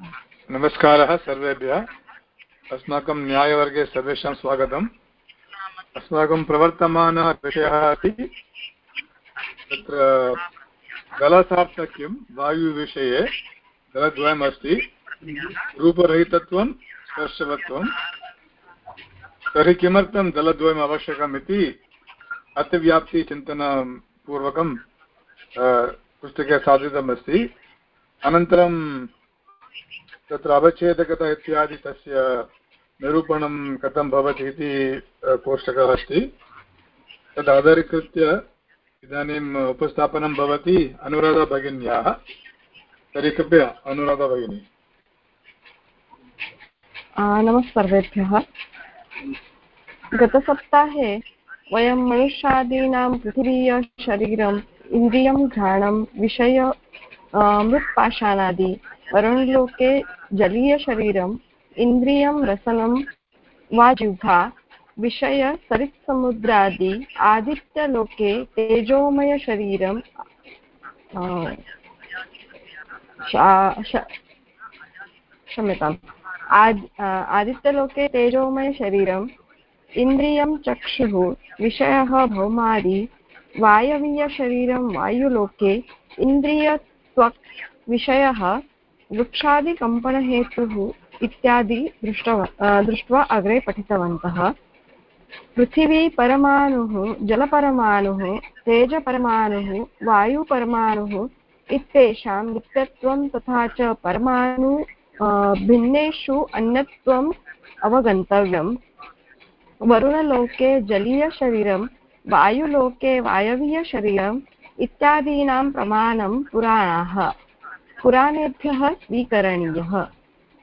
नमस्कारः सर्वेभ्यः। अस्माकं न्यायवर्गे सर्वेषां स्वागतम्। अस्माकं प्रवर्तमानः विषयः अस्ति, तत्र दलसार्थक्यं वायुविषये दलद्वयम् अस्ति। रूपरहितत्वं, स्पर्शवत्वं। तर्हि किमर्थं दलद्वयम् आवश्यकम् इति अतिव्याप्तिचिन्तनपूर्वकं पुस्तके साधितमस्ति अनन्तरं तत्र अवच्छेदकता इत्यादि तस्य निरूपणं कथं भवति इति कोष्टकः अस्ति। तद् आधारीकृत्य इदानीम् उपस्थापनं भवति अनुराधा भगिन्याः। तर्हि कृपया, अनुराधा भगिनी। नमः गतसप्ताहे वयं मनुष्यादीनां पृथिवीयशरीरम्, इन्द्रियं घ्राणं, विषय मृत्पाषाणादि वरुणलोके जलीयशरीरम् इन्द्रियं रसनं वा जिह्वा विषय, सरित्समुद्रादि आदित्यलोके तेजोमयशरीरं क्षम्यताम्, आद् आदित्यलोके तेजोमयशरीरम् इन्द्रियं चक्षुः, विषयः भौमादि, वायवीयशरीरं वायुलोके, इन्द्रियत्वक् विषयः वृक्षादिकम्पनहेतुः इत्यादि दृष्टव दृष्ट्वा अग्रे पठितवन्तः। पृथिवी परमाणुः, जलपरमाणुः, तेजपरमाणुः, वायुपरमाणुः इत्येषां नित्यत्वं तथा च परमाणु भिन्नेषु अन्यत्वम् अवगन्तव्यम्। वरुणलोके जलीयशरीरं वायुलोके वायवीयशरीरम् इत्यादीनां प्रमाणं पुराणाः। पुराणेभ्यः स्वीकरणीयः।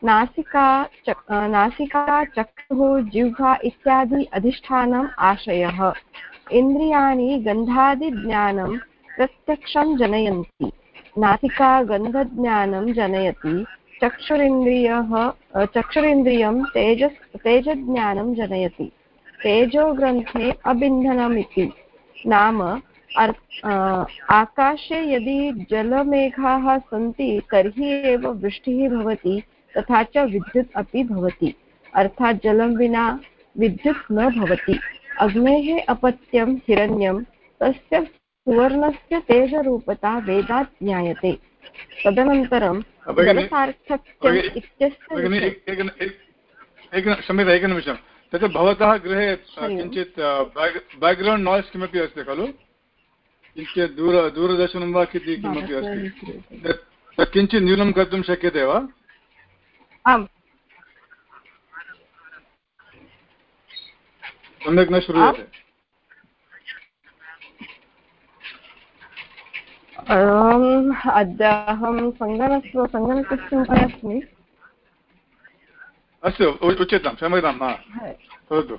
नासिका चक् नासिका चक्षुः, जिह्वा इत्यादि अधिष्ठानम् आशयः इन्द्रियाणि गन्धादिज्ञानं प्रत्यक्षं जनयन्ति। नासिका गन्धज्ञानं जनयति। चक्षुरिन्द्रियः चक्षुरिन्द्रियं तेजस्, तेजज्ञानं जनयति। तेजोग्रन्थे अबिन्धनमिति नाम आकाशे यदि जलमेघाः सन्ति तर्हि एव वृष्टिः भवति तथा च विद्युत् अपि भवति। अर्थात् जलं विना विद्युत् न भवति। अग्नेः अपत्यं हिरण्यं तस्य सुवर्णस्य तेजरूपता वेदात् ज्ञायते। तदनन्तरं जलसार्थक्यम् इत्यस्य क्षम्यता एकनिमिषं तत्र भवतः गृहे किञ्चित् बेक्ग्रौण्ड् नाय्स् किमपि अस्ति खलु? किञ्चित् दूर दूरदर्शनं वा किमपि किमपि अस्ति? तत् किञ्चित् न्यूनं कर्तुं शक्यते वा? आम्। सम्यक् न श्रूयते। अद्य अहं सङ्गणस्य सङ्गणकस्य उपरि अस्मि। अस्तु उच्यतां क्षम्यतां हा। वदतु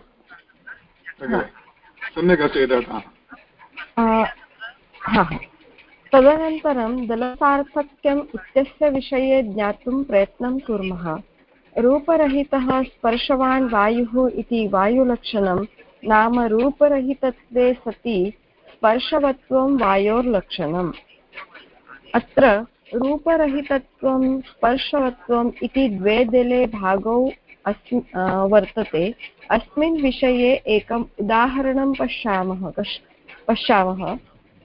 सम्यक् अस्ति एतत् तदनन्तरं दलसार्थक्यम् इत्यस्य विषये ज्ञातुं प्रयत्नं कुर्मः। रूपरहितः स्पर्शवान् वायुः इति वायुलक्षणं नाम रूपरहितत्वे सति स्पर्शवत्वं वायोर्लक्षणम्। अत्र रूपरहितत्वं, स्पर्शवत्वम् इति द्वे दले भागौ अस्मि वर्तते। अस्मिन् विषये एकम् उदाहरणं पश्यामः पश्यामः।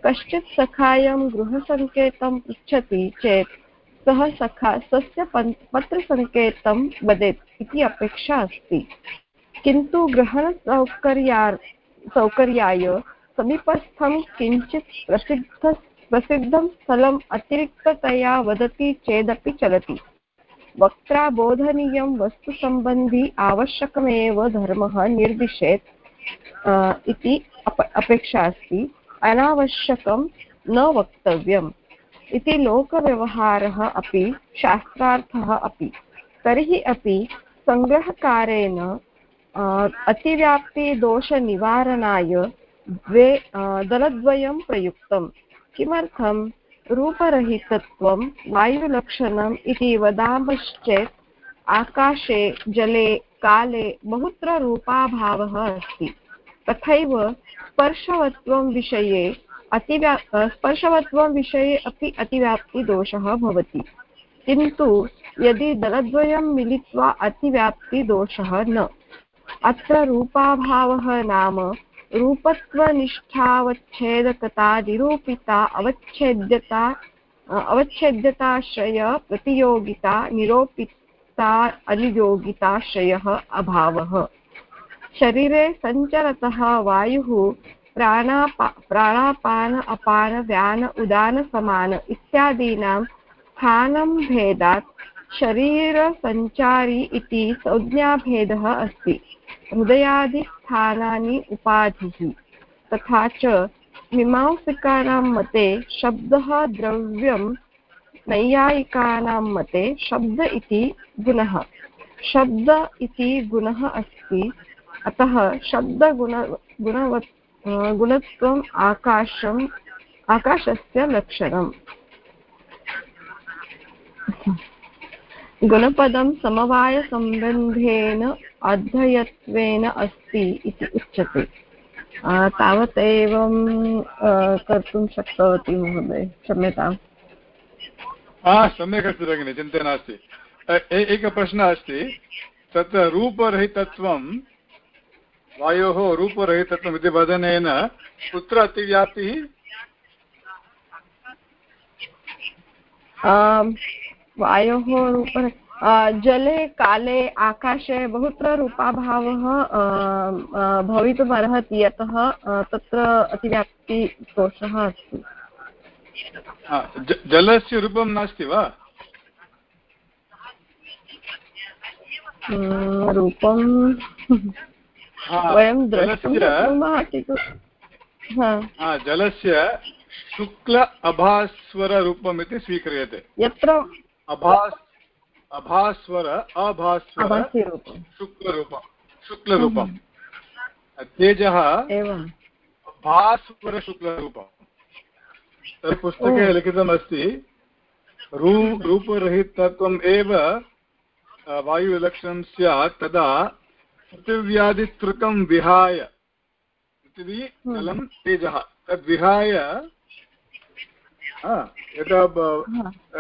कश्चित् सखायं गृहसङ्केतं पृच्छति चेत् सः सखा स्वस्य पत्रसङ्केतं वदेत् इति अपेक्षा अस्ति। किन्तु ग्रहणसौकर्या सौकर्याय समीपस्थं किञ्चित् प्रसिद्ध, प्रसिद्धं स्थलम् अतिरिक्ततया वदति चेदपि चलति। वक्त्रा बोधनीयं वस्तुसम्बन्धी आवश्यकमेव धर्मः निर्दिशेत् इति अपेक्षा अस्ति। अनावश्यकं न वक्तव्यम् इति लोकव्यवहारः अपि, शास्त्रार्थः अपि। तर्हि अपि सङ्ग्रहकारेण अतिव्याप्तिदोषनिवारणाय द्वे दलद्वयं प्रयुक्तं किमर्थं? रूपरहितत्वं, वायुलक्षणम् इति वदामश्चेत् आकाशे, जले, काले बहुत्र रूपाभावः अस्ति। तथैव स्पर्शवत्वं विषये अतिव्या स्पर्शवत्वं विषये अपि अतिव्याप्तिदोषः भवति। किन्तु यदि दलद्वयं मिलित्वा अतिव्याप्तिदोषः न, अत्र रूपाभावः नाम रूपत्वनिष्ठावच्छेदकता निरूपिता अवच्छेद्यता अवच्छेद्यताश्रय, प्रतियोगिता निरूपिता अनियोगिताश्रयः अभावः। शरीरे सञ्चरतः वायुः प्राणापा प्राणापान, अपान, व्यान उदानसमान इत्यादीनां स्थानं भेदात् शरीरसञ्चारी इति संज्ञाभेदः अस्ति। हृदयादिस्थानानि उपाधिः तथा च मीमांसिकानां मते शब्दः द्रव्यं नैयायिकानां मते शब्द इति गुणः। शब्द इति गुणः अस्ति अतः शब्दगुण, गुणवत् गुणत्वम् आकाशम्, आकाशस्य लक्षणम्। गुणपदं समवायसम्बन्धेन अध्ययत्वेन अस्ति इति उच्यते। तावत् एवं कर्तुं शक्तवती महोदय क्षम्यताम् सम्यक् अस्ति भगिनि, चिन्ता नास्ति। एकः अस्ति। तत्र रूपरहितत्वं वायोः रूपरहितत्वम् इति वदनेन कुत्र अतिव्याप्तिः वायोः रूप जले काले आकाशे बहुत्र रूपाभावः भवितुम् अर्हति यतः तत्र अतिव्याप्तिदोषः अस्ति। जलस्य रूपं नास्ति वा? रूपं वयं द्रष्टुं शक्नुमः किन्तु जलस्य शुक्ल अभास्वररूपम् इति स्वीक्रियते। यत्र अभास् अभास्वर अभास्वर शुक्लरूपं शुक्लरूपं तेजः भास्वरशुक्लरूपं तत् पुस्तके लिखितमस्ति रू रूपरहितत्वम् एव वायुलक्षणं स्यात् तदा पृथिव्यादितृकं विहाय। पृथिवी हम्म। जलं तेजः। तद्विहाय यदा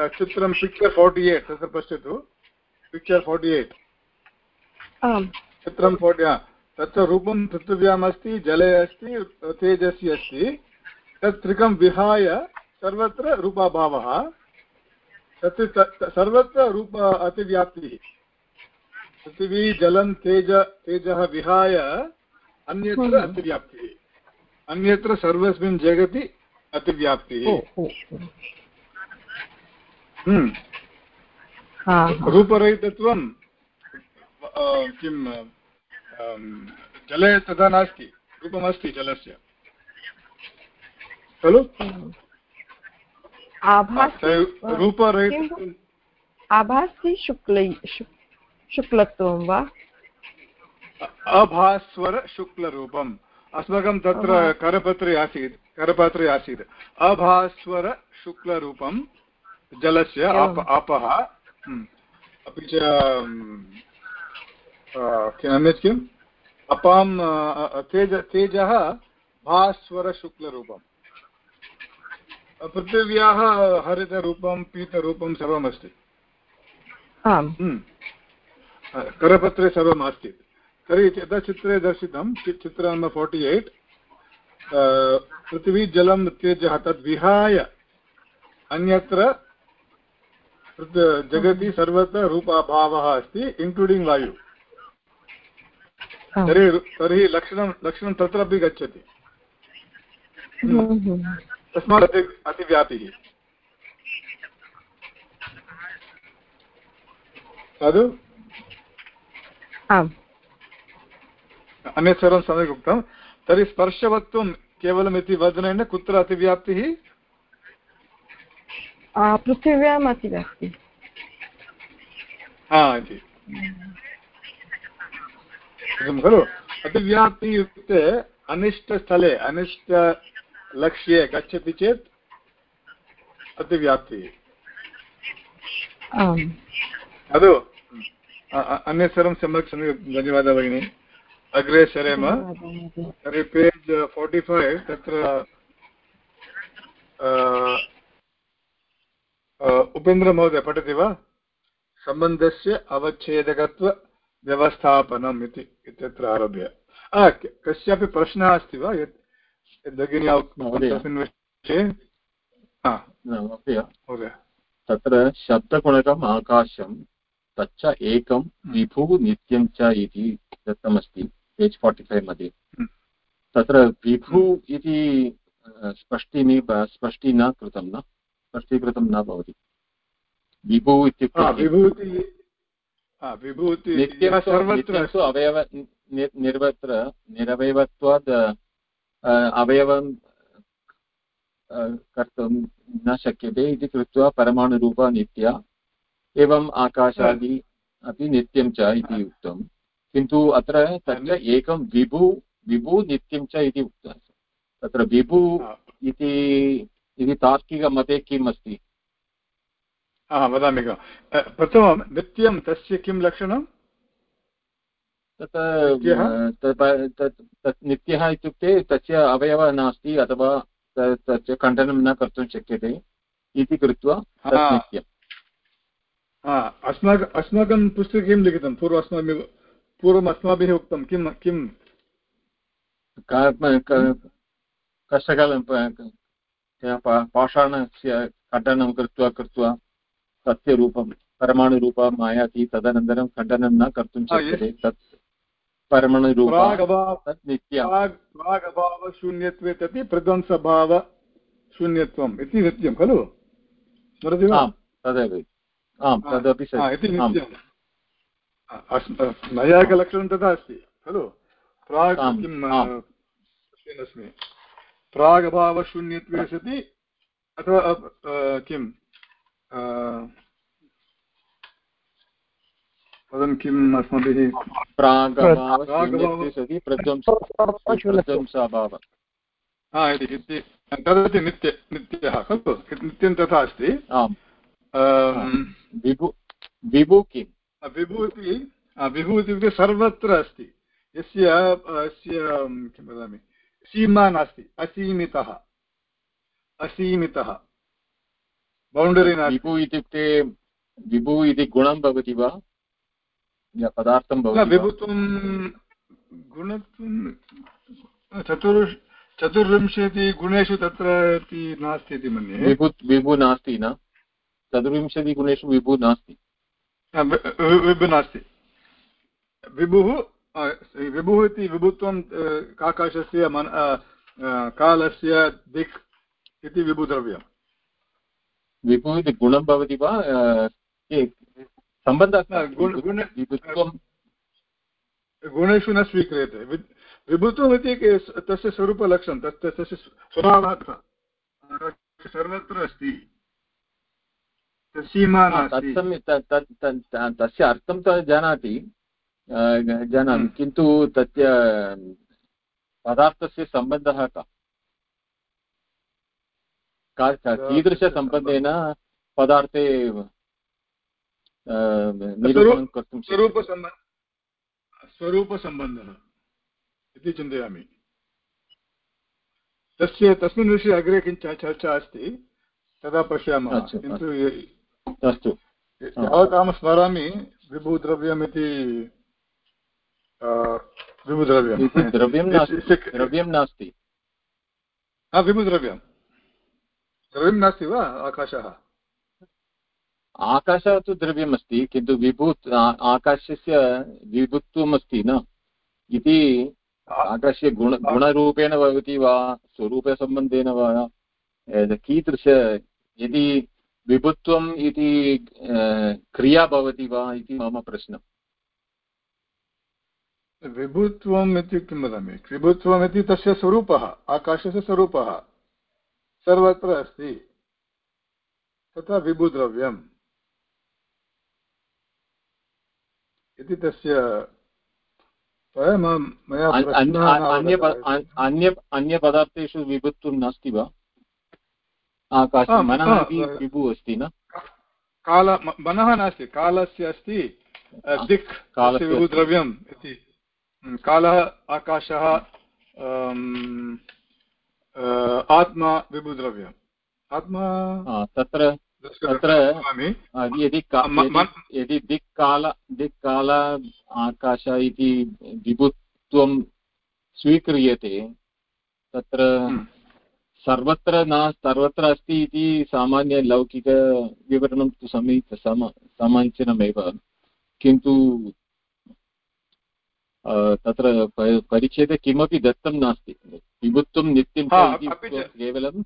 चित्रं पिक्चर् फोर्टि एय्ट् तत्र पश्यतु। पिक्चर् फोर्टि एय्ट् चित्रं फोर्टि तत्र रूपं पृथिव्याम् अस्ति जले अस्ति तेजसि अस्ति। तत् त्रिकं विहाय सर्वत्र रूपाभावः। तत् सर्वत्र रूप अतिव्याप्तिः। पृथिवी जलं तेज तेजः विहाय अन्यत्र हम्म। अतिव्याप्तिः। अन्यत्र सर्वस्मिन् जगति अतिव्याप्तिः। हम्म। रूपरहितत्वं किं जले तथा नास्ति। रूपमस्ति जलस्य। खलु? रूपरहित आभासि शुक्लै शुक्लत्वं वा? अभास्वरशुक्लरूपम् अस्माकं तत्र करपत्रे आसीत्। करपत्रे आसीत्। अभास्वरशुक्लरूपं जलस्य आप आपः। हम्म। अपि च अन्यत् किम्? अपां तेज तेजः भास्वरशुक्लरूपम् पृथिव्याः हरितरूपं पीतरूपं सर्वमस्ति। हम्म। करपत्रे सर्वम् अस्ति तर्हि यदा चित्रे दर्शितं चित्र नम्बर् फोर्टि एय्ट् पृथिवी जलं तेजः तद् विहाय अन्यत्र जगति सर्वत्र रूपाभावः अस्ति इन्क्लूडिङ्ग् वायु। तर्हि तर्हि लक्षणं लक्षणं तत्रापि गच्छति। हम्म, हम्म। तस्मात् अति अतिव्यापिः। साधु आम्। अन्यत् सर्वं सम्यक् उक्तं। तर्हि स्पर्शवत्वं केवलम् इति वदनेन कुत्र अतिव्याप्तिः? पृथिव्याम् अतिव्याप्तिः। खलु? अतिव्याप्तिः इत्युक्ते अनिष्टस्थले अनिष्टलक्ष्ये गच्छति चेत् अतिव्याप्तिः। खलु? अन्यत् सर्वं सम्यक् सम्यक् धन्यवादः भगिनि। अग्रे सरेम। तर्हि पेज् फोर्टि फैव् तत्र उपेन्द्रमहोदय पठति वा? सम्बन्धस्य अवच्छेदकत्वव्यवस्थापनम् इति इत्यत्र आरभ्य। कस्यापि प्रश्नः अस्ति वा? यत् भगिन्या तस्मिन् विषये? तत्र शब्दगुणकम् आकाशं तच्च एकं विभुः नित्यं च इति दत्तमस्ति पेज् फार्टि फैव् मध्ये। हम्म। तत्र विभु इति स्पष्टीनि स्पष्टी न कृतं न स्पष्टीकृतं न भवति। विभु इत्युक्ते अवयव निर्वत्र निरवयवत्वात् अवयवं कर्तुं न शक्यते इति कृत्वा परमाणुरूपा नित्या एवं आकाशादि अपि नित्यं च इति उक्तं। किन्तु अत्र तत्र एकं विभु विभु नित्यं च इति उक्तं। तत्र विभु इति तार्किकमते किम् अस्ति? वदामि प्रथमं नित्यं तस्य किं लक्षणं? तत् नित्यः? इत्युक्ते तस्य अवयवः नास्ति अथवा तस्य खण्डनं न कर्तुं शक्यते इति कृत्वा नित्यम्। अस्माक अस्माकं पुस्तके किं लिखितं? पूर्व अस्माभिः पूर्वम् अस्माभिः उक्तं। किं किं? कष्टकालं पाषाणस्य खण्डनं कृत्वा कृत्वा तस्य रूपं परमाणुरूपम् आयाति तदनन्तरं खण्डनं न कर्तुं शक्यते। तत् परमाणुरूपं प्रागभावशून्यत्वे तत् प्रध्वंसभावशून्यत्वम् इति नित्यं खलु? स्मरति वा? तदेव आम् तदपि नैयायिकलक्षणं तथा अस्ति खलु? प्राग् किं अस्मि प्रागभावशून्यत्वे सति अथवा किं? वदन् किम् अस्माभिः? तदपि नित्य नित्यः खलु? नित्यं तथा अस्ति। विभु विभु किं विभु इति विभु इत्युक्ते सर्वत्र अस्ति। यस्य अस्य किं वदामि? सीमा नास्ति असीमितः। असीमितः। बौण्डरी विभु इत्युक्ते विभु इति गुणं भवति वा? पदार्थं भवति विभुत्वं गुणत्वं चतुर् चतुर्विंशतिगुणेषु तत्र इति नास्ति इति मन्ये। विभु विभु नास्ति न? चतुर्विंशतिगुणेषु विभुः नास्ति। विभुः नास्ति। विभुः विभुः इति विभुत्वं काकाशस्य मन कालस्य दिक् इति विभुद्रव्यम्। विभुः इति गुणं भवति वा सम्बन्धः गुणेषु न स्वीक्रियते। विभुत्वम् इति तस्य स्वरूपलक्षणं तस्य स्वभावः सर्वत्र अस्ति। सीमा तस्य अर्थं त जानाति जानामि हम्म। किन्तु तस्य पदार्थस्य सम्बन्धः का? कीदृशसम्बन्धेन पदार्थे निरूपणं कर्तुं स्वरूपसम्बन्धः इति चिन्तयामि। तस्य तस्मिन् विषये अग्रे किञ्च चर्चा अस्ति तदा पश्यामः किन्तु अस्तु। यावत् स्मरामि विभुद्रव्यम् इति विभुद्रव्यं द्रव्यं द्रव्यं नास्ति। विभुद्रव्यं द्रव्यं नास्ति वा आकाशः? आकाशः तु द्रव्यमस्ति किन्तु विभू आकाशस्य विभुत्वम् अस्ति न। इति आकाशस्य गुण गुणरूपेण भवति वा स्वरूपसम्बन्धेन वा? कीदृश यदि विभुत्वम् इति क्रिया भवति वा इति मम प्रश्नम्। विभुत्वम् इति किं वदामि? विभुत्वम् इति तस्य स्वरूपः आकाशस्य स्वरूपः सर्वत्र अस्ति। तथा विभुद्रव्यम्। इति तस्य अन्यपदार्थेषु विभुत्वं नास्ति वा? आकाशे मनः अपि विभुः अस्ति न? काल मनः नास्ति कालस्य अस्ति दिक् विभुद्रव्यम् इति। कालः आकाशः आत्मा विभुद्रव्यम्। आत्मा तत्र तत्र यदि यदि- यदि दिक्काल दिक्काल आकाश इति विभुत्वं स्वीक्रियते तत्र। सर्वत्र न सर्वत्र अस्ति इति सामान्यलौकिकविवरणं तु समी सम समीचीनमेव किन्तु तत्र परिच्छेदे किमपि दत्तं नास्ति। विभुत्वं नित्यं हा, केवलं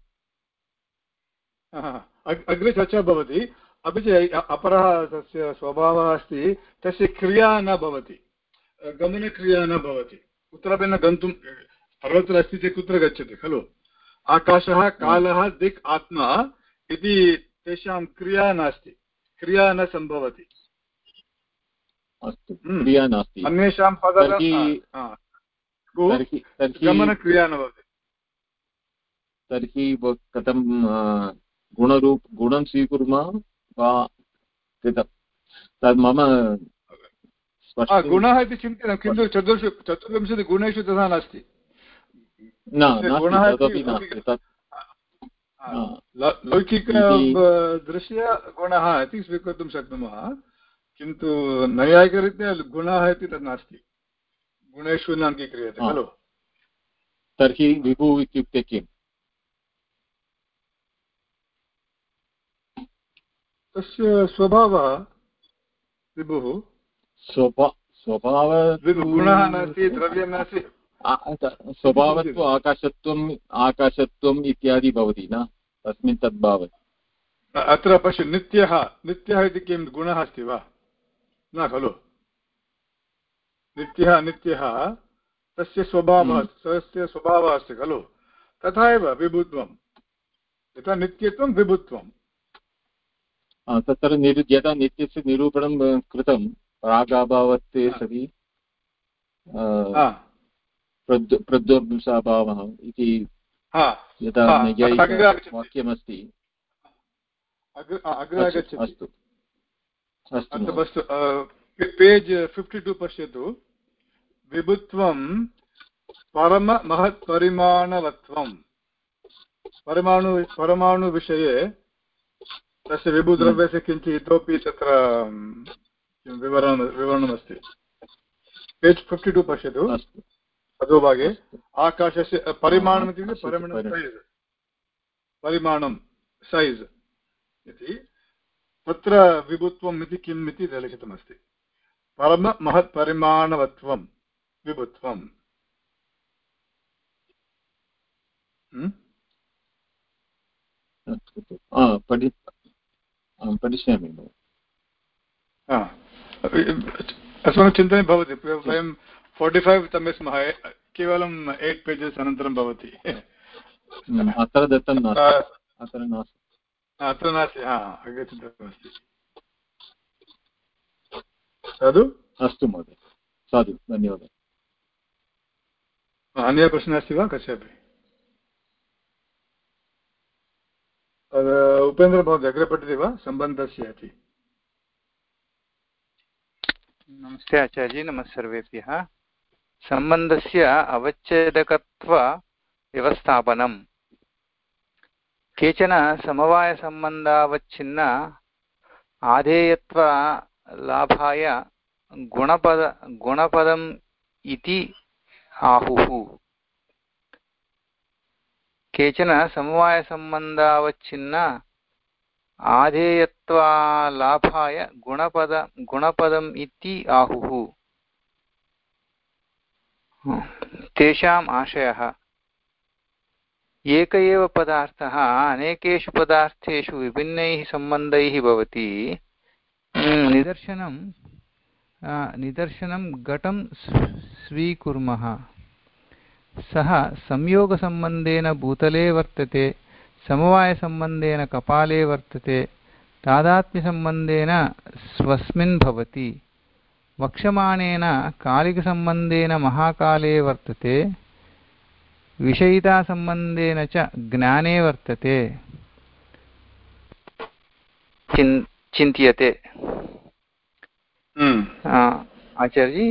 अग्रे चर्चा भवति। अपि च अपरः तस्य स्वभावः अस्ति तस्य क्रिया न भवति। गमनक्रिया न भवति। कुत्रापि न गन्तुं सर्वत्र अस्ति चेत् कुत्र गच्छति खलु? आकाशः कालः दिक् आत्मा इति तेषां क्रिया नास्ति। क्रिया न सम्भवति। अस्तु हम्म। क्रिया नास्ति। अन्येषां गमनक्रिया न भवति। तर्हि कथं गुणरूप गुणं स्वीकुर्मः वा कृतं? तद् मम गुणः इति चिन्तनं किन्तु चतुर्षु चतुर्विंशतिगुणेषु तथा नास्ति। न नास्ति गुणः इति स्वीकर्तुं शक्नुमः किन्तु नैयायिकरीत्या गुणः इति तत् नास्ति। गुणेषु न अङ्गीक्रियते खलु? तर्हि विभुः इत्युक्ते किम्? तस्य स्वभावः विभुः? स्वभा स्वभाव विभुः गुणः नास्ति द्रव्यं नास्ति। स्वभावत्व आकाशत्वम् आकाशत्वम् इत्यादि भवति न? तस्मिन् तद्भावत् अत्र पश्य नित्यः नित्यः इति किं गुणः अस्ति वा? न खलु। नित्यः नित्यः तस्य स्वभावः हम्म। तस्य स्वभावः अस्ति खलु। तथा एव विभुत्वं। यथा नित्यत्वं विभुत्वं। तत्र निरु यदा नित्यस्य निरूपणं कृतं प्रागाभावत्वे हा। सति प्रद् प्रद्योंसाभावः इति यदा आगच्छति। अस्तु अस्तु। पेज् फिफ्टि टु पश्यतु। विभुत्वं परममहत्परिमाणवत्वं परमाणु परमाणुविषये तस्य विभुद्रव्यस्य किञ्चित् इतोपि तत्र विवरणं विवरणमस्ति। पेज् फिफ्टि टु पश्यतु। अस्तु। अधोभागे आकाशस्य परिमाणम् इत्युक्ते परिमाणं। सैज्। परिमाणं सैज् इति। तत्र विभुत्वम् इति किम् इति लिखितमस्ति। परममहत्परिमाणवत्वं विभुत्वम्। हम्म? पठि पठिष्यामि अस्माकं चिन्तने भवति। वयं फोर्टि फैव् तमे स्मः केवलम् एय्ट् पेजस् अनन्तरं भवति। अत्र दत्तं अत्र नास्ति। अत्र नास्ति हा साधु? अस्तु महोदय। साधु धन्यवादः। अन्यः प्रश्नः अस्ति वा? कस्यापि? उपेन्द्रमहोदय अग्रे पठति वा? सम्बन्धस्य इति। नमस्ते आचार्य नमः सर्वेभ्यः। सम्बन्धस्य अवच्छेदकत्वव्यवस्थापनम् केचन समवायसम्बन्धावच्छिन्न आधेयत्वलाभाय गुणपद, गुणपदम् इति आहुः। केचन समवायसम्बन्धावच्छिन्न आधेयत्वालाभाय गुणपद, गुणपदम् इति आहुः। तेषाम् आशयः। एक एव पदार्थः अनेकेषु पदार्थेषु विभिन्नैः सम्बन्धैः भवति। निदर्शनं निदर्शनं घटं स्वीकुर्मः। सः संयोगसम्बन्धेन भूतले वर्तते, समवायसम्बन्धेन कपाले वर्तते, तादात्म्यसम्बन्धेन स्वस्मिन् भवति। वक्ष्यमाणेन कालिकसम्बन्धेन महाकाले वर्तते विषयितासम्बन्धेन च ज्ञाने वर्तते। चिन् चिन्त्यते। आचार्यजी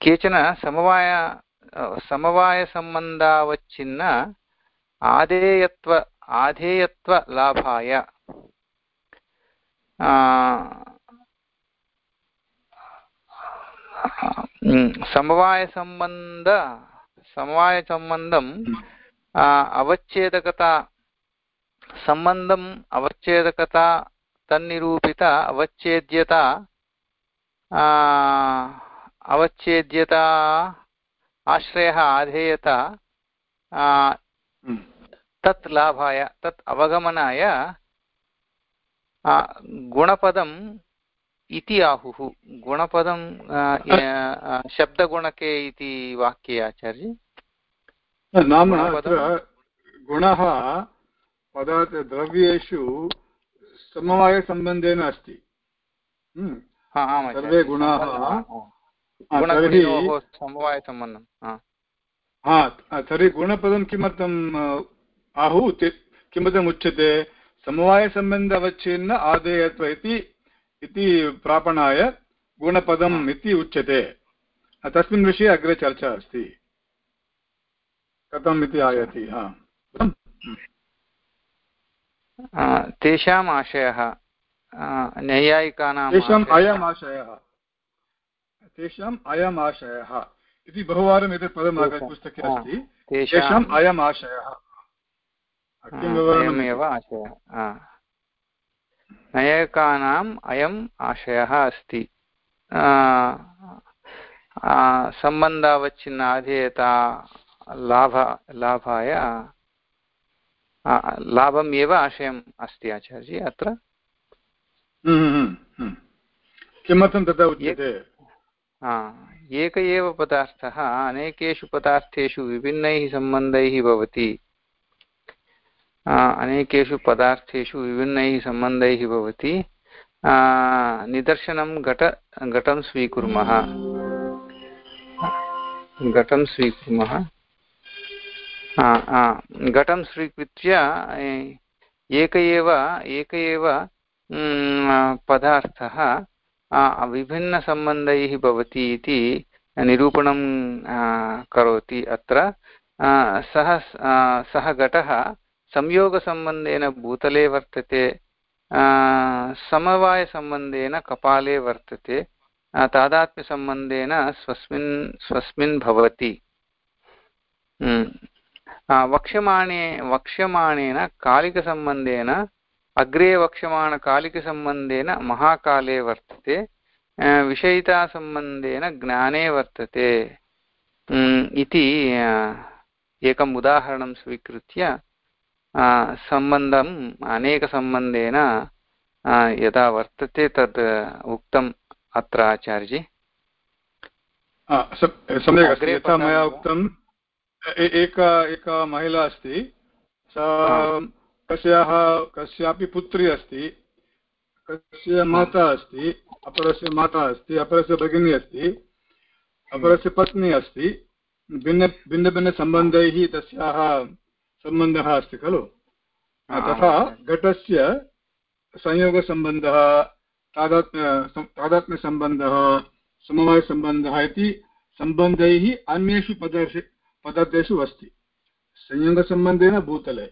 केचन समवाय समवायसम्बन्धावच्छिन्न आधेयत्व आधेयत्वलाभाय। समवायसम्बन्ध समवायसम्बन्धम् अवच्छेदकता सम्बन्धम् अवच्छेदकता तन्निरूपित अवच्छेद्यता अवच्छेद्यता आश्रयः आधेयता तत् लाभाय तत् अवगमनाय गुणपदम् इति आहुः। गुणपदं शब्दगुणके इति वाक्ये आचार्य। नाम गुणः पदार्थ द्रव्येषु समवायसम्बन्धेन अस्ति। हम्म। सर्वे गुणाः। समवायसम्बन्धं हा। तर्हि गुणपदं किमर्थम् आहुः? किमर्थम् उच्यते? समवायसम्बन्ध अवच्छिन्न आदेयत्व इति प्रापणाय गुणपदम् इति उच्यते। तस्मिन् विषये अग्रे चर्चा अस्ति। कथम् इति आयाति? तेषाम् आशयः नैयायिकानां तेषाम् अयम् आशयः। तेषाम् अयम् आशयः। इति बहुवारम् एतत् पदम् आगत् पुस्तके अस्ति। तेषाम् अयम् आशयः। अयमेव आशयः। नैयायिकानाम् अयम् आशयः अस्ति। सम्बन्धावच्छिन्न अधेयता लाभ लाभाय लाभम् एव आशयम् अस्ति आचार्य अत्र? हम्म, हम्म, हम्म, किमर्थं तथा उच्यते? एक एव पदार्थः अनेकेषु पदार्थेषु विभिन्नैः सम्बन्धैः भवति। अनेकेषु पदार्थेषु विभिन्नैः सम्बन्धैः भवति। निदर्शनं घट, घटं स्वीकुर्मः। घटं स्वीकुर्मः। घटं स्वीकृत्य एक एव एक एव पदार्थः विभिन्नसम्बन्धैः भवति इति निरूपणं करोति अत्र। सः सः घटः संयोगसम्बन्धेन भूतले वर्तते समवायसम्बन्धेन कपाले वर्तते तादात्म्यसम्बन्धेन स्वस्मिन् स्वस्मिन् भवति। वक्ष्यमाणे, वक्ष्यमाणेन कालिकसम्बन्धेन, अग्रे वक्ष्यमाणकालिकसम्बन्धेन महाकाले वर्तते विषयितासम्बन्धेन ज्ञाने वर्तते। इति एकम् उदाहरणं स्वीकृत्य सम्बन्धम् अनेकसम्बन्धेन यदा वर्तते तद् उक्तम् अत्र आचार्यजी। सम्यक् यथा मया उक्तं एका एका महिला अस्ति। सा कस्याः कस्यापि पुत्री अस्ति कस्य माता अस्ति अपरस्य माता अस्ति अपरस्य भगिनी अस्ति अपरस्य पत्नी अस्ति। भिन्न भिन्नभिन्नसम्बन्धैः तस्याः सम्बन्धः अस्ति खलु? तथा घटस्य संयोगसम्बन्धः तादात्म्य तादात्म्यसम्बन्धः समवायसम्बन्धः इति सम्बन्धैः अन्येषु पदर्श पदार्थेषु अस्ति। संयोगसम्बन्धेन भूतले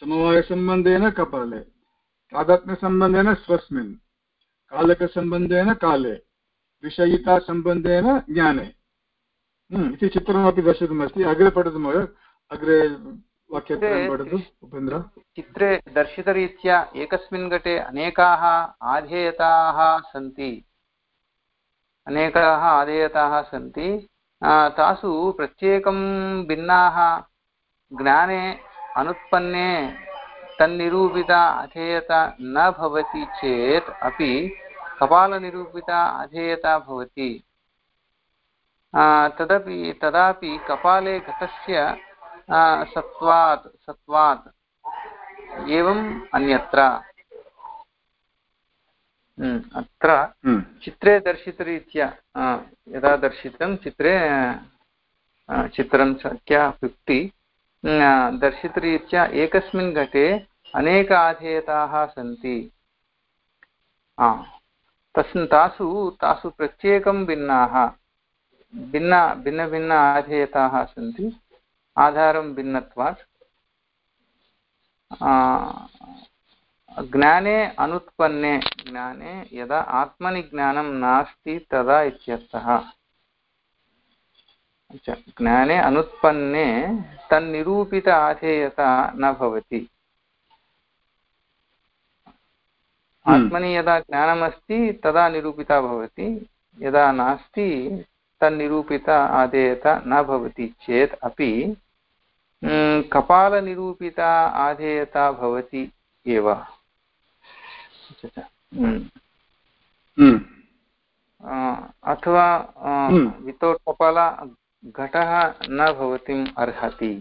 समवायसम्बन्धेन कपाले तादात्म्यसम्बन्धेन स्वस्मिन् कालकसम्बन्धेन काले विषयितासम्बन्धेन ज्ञाने। हम्म, इति चित्रमपि दर्शितमस्ति अग्रे पठतु महोदय। अग्रे उपेन्द्र। चित्रे दर्शितरीत्या एकस्मिन् घटे अनेकाः आधेयताः सन्ति। अनेकाः आधेयताः सन्ति। तासु प्रत्येकं भिन्नाः ज्ञाने अनुत्पन्ने तन्निरूपिता अधेयता न भवति चेत् अपि कपालनिरूपिता अधेयता भवति। तदपि तदापि कपाले घटस्य सत्वात् सत्वात्। एवम् अन्यत्र। हम्म, अत्र हम्म। चित्रे दर्शितरीत्या यदा दर्शितं चित्रे चित्रं संख्या फिफ्टि दर्शितरीत्या एकस्मिन् घटे अनेक आधेयताः सन्ति। तस्मिन् तासु तासु प्रत्येकं भिन्नाः भिन्ना भिन्नभिन्न आधेयताः सन्ति। आधारं भिन्नत्वात्। ज्ञाने अनुत्पन्ने ज्ञाने यदा आत्मनि ज्ञानं नास्ति तदा इत्यर्थः। ज्ञाने अनुत्पन्ने तन्निरूपित आधेयता न भवति। आत्मनि यदा ज्ञानमस्ति तदा निरूपिता भवति यदा नास्ति तन्निरूपिता आधेयता न भवति चेत् अपि कपालनिरूपिता आधेयता भवति एव। अथवा वितौट् कपाल घटः न भवितुम् अर्हति।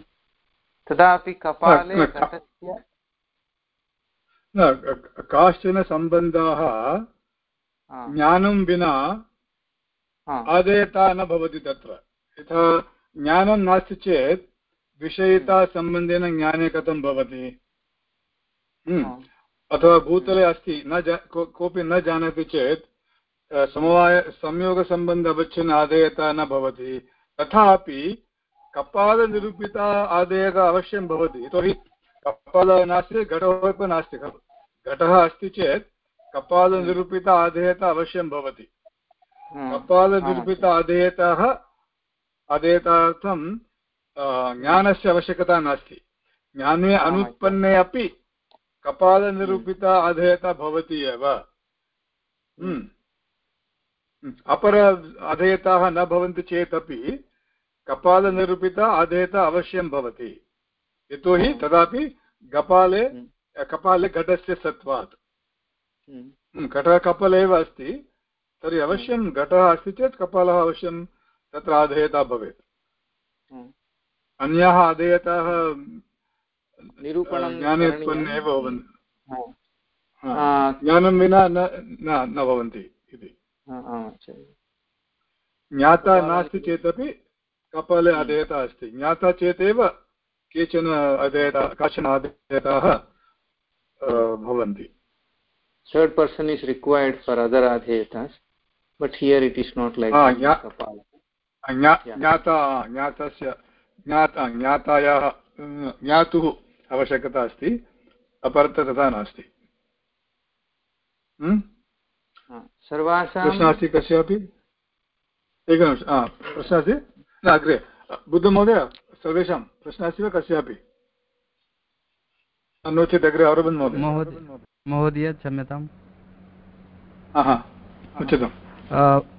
तदापि कपाले घटस्य काश्चन सम्बन्धाः ज्ञानं विना आदेयता न भवति तत्र। यथा ज्ञानं नास्ति चेत् विषयितासम्बन्धेन ज्ञाने कथं भवति? हम्म। अथवा भूतले अस्ति न कोऽपि न जानाति चेत् समवाय संयोगसम्बन्ध अवच्छिन्न आदेयता न भवति। तथापि कपालनिरूपिता आदेयता अवश्यं भवति। यतोहि कपालः नास्ति घटोपि नास्ति खलु। घटः अस्ति चेत् कपालनिरूपिता आदेयता अवश्यं भवति। कपालनिरूपित आदेयताः आदेयतार्थं ज्ञानस्य आवश्यकता नास्ति ज्ञाने अनुत्पन्ने अपि कपालनिरूपिता अधेयता भवति एव। अपर अधेयताः न भवन्ति चेदपि कपालनिरूपिता अधेयता अवश्यं भवति यतोहि तदापि कपाले। कपाले घटस्य सत्त्वात् घटः कपाले एव अस्ति तर्हि अवश्यं घटः अस्ति चेत् कपालः अवश्यं तत्र आधेयता भवेत् अन्याः अधेयताः निरूपणं ज्ञाने उत्पन्ने भवन्ति। ज्ञानं विना न न भवन्ति इति। ज्ञाता नास्ति चेदपि कपाले अधेयता अस्ति। ज्ञाता चेदेव केचन अधेयता काचन अधेयताः भवन्ति। Third person is required for other adheyatas but here it is not like ज्ञाता ज्ञातस्य ज्ञाता ज्ञातायाः ज्ञातुः आवश्यकता अस्ति अपरत्र तथा नास्ति। सर्वासां प्रश्नः अस्ति कस्यापि? एकनिमिष प्रश्नः अस्ति न अग्रे बुद्धमहोदय सर्वेषां प्रश्नः अस्ति वा कस्यापि? नो चेत् अग्रे अरविन्द महोदय। महोदय क्षम्यताम्। उच्यताम्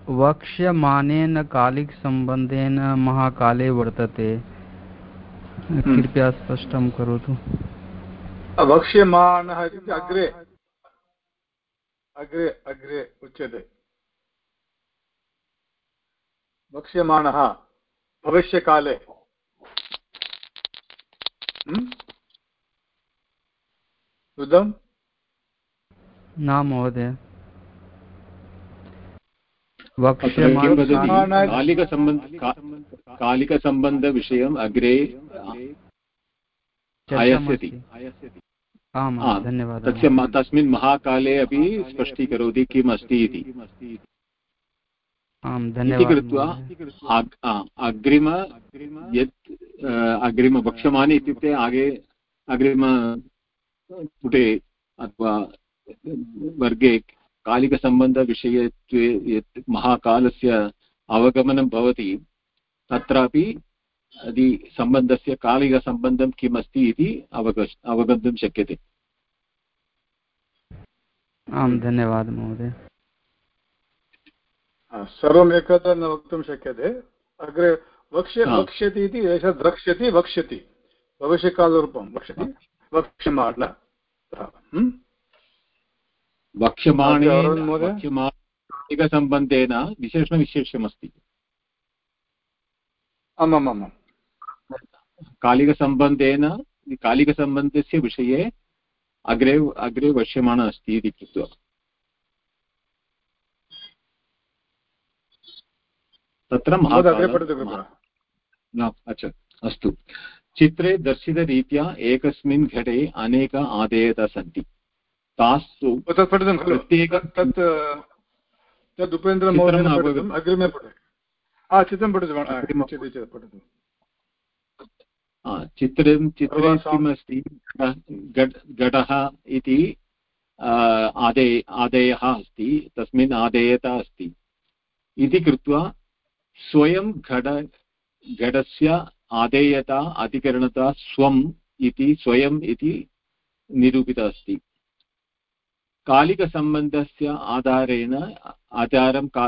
वक्ष्यमानेन कालिकसम्बन्धेन महाकाले वर्तते। हम्म। कृपया स्पष्टं करोतु। वक्ष्यमाणः इत्युक्ते अग्रे। अग्रे अग्रे उच्यते। वक्ष्यमाणः भविष्यकाले। बुद्धं न महोदय। कालिकसम्बन्धविषयम् अग्रे आयास्यति। धन्यवादः। तस्य तस्मिन् महाकाले अपि स्पष्टीकरोति किम् अस्ति इति। कृत्वा अग्रिम यत् अग्रिमवक्ष्यमाने इत्युक्ते आगे अग्रिमपुटे अथवा वर्गे कालिकसम्बन्धविषयत्वे यत् महाकालस्य अवगमनं भवति तत्रापि यदि सम्बन्धस्य कालिकसम्बन्धं किम् अस्ति इति अवग अवगन्तुं शक्यते। आं धन्यवादः महोदय। सर्वम् एकत्र न वक्तुं शक्यते। अग्रे वक्ष्य वक्ष्यति इति एषः द्रक्ष्यति वक्ष्यति। भविष्यकालरूपं वक्ष्यति। वक्ष्यमाण। वक्ष्यमाणेन वक्ष्यमाणिकसम्बन्धेन विशेषणविशेष्यमस्ति आमामाम् कालिकसम्बन्धेन कालिकसम्बन्धस्य विषये अग्रे अग्रे वक्ष्यमाण अस्ति इति कृत्वा। तत्र अच्छा अस्तु। चित्रे दर्शितरीत्या एकस्मिन् घटे अनेक आदेयता सन्ति। तासु तत् पठितं खलु। तत् तद् उपेन्द्रमहोदयेन अग्रिमे पठतु। हा चित्रं पठतु पठतु। चित्रं चित्रे किम् अस्ति घटः इति आदे आदेयः अस्ति। तस्मिन् आदेयता अस्ति। इति कृत्वा स्वयं घट घटस्य आदेयता अधिकरणता स्वम् इति स्वयम् इति निरूपिता अस्ति। कालिकसम्बन्धस्य आधारेण आधारं का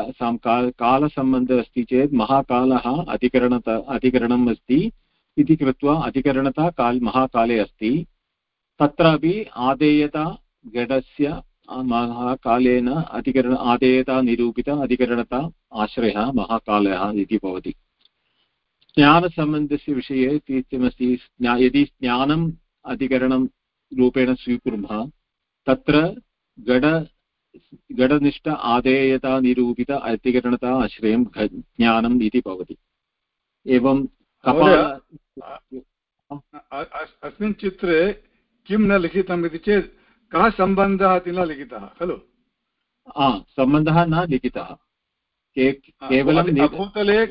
कालसम्बन्धः अस्ति चेत् महाकालः अधिकरणत अधिकरणम् अस्ति इति कृत्वा अधिकरणता काल् महाकाले अस्ति। तत्रापि आदेयता घटस्य महाकालेन अधिकरण आदेयता निरूपित अधिकरणता आश्रयः महाकालः इति भवति। ज्ञानसम्बन्धस्य विषये किमस्ति? यदि ज्ञानम् अधिकरणं रूपेण स्वीकुर्मः, तत्र गड गडनिष्ठ आदेयता निरूपित अधिकरणता आश्रयं ज्ञानम् इति भवति। एवं अस्मिन् चित्रे किं न लिखितम् इति चेत् कः सम्बन्धः इति न लिखितः खलु? सम्बन्धः न लिखितः। केवलं भूतले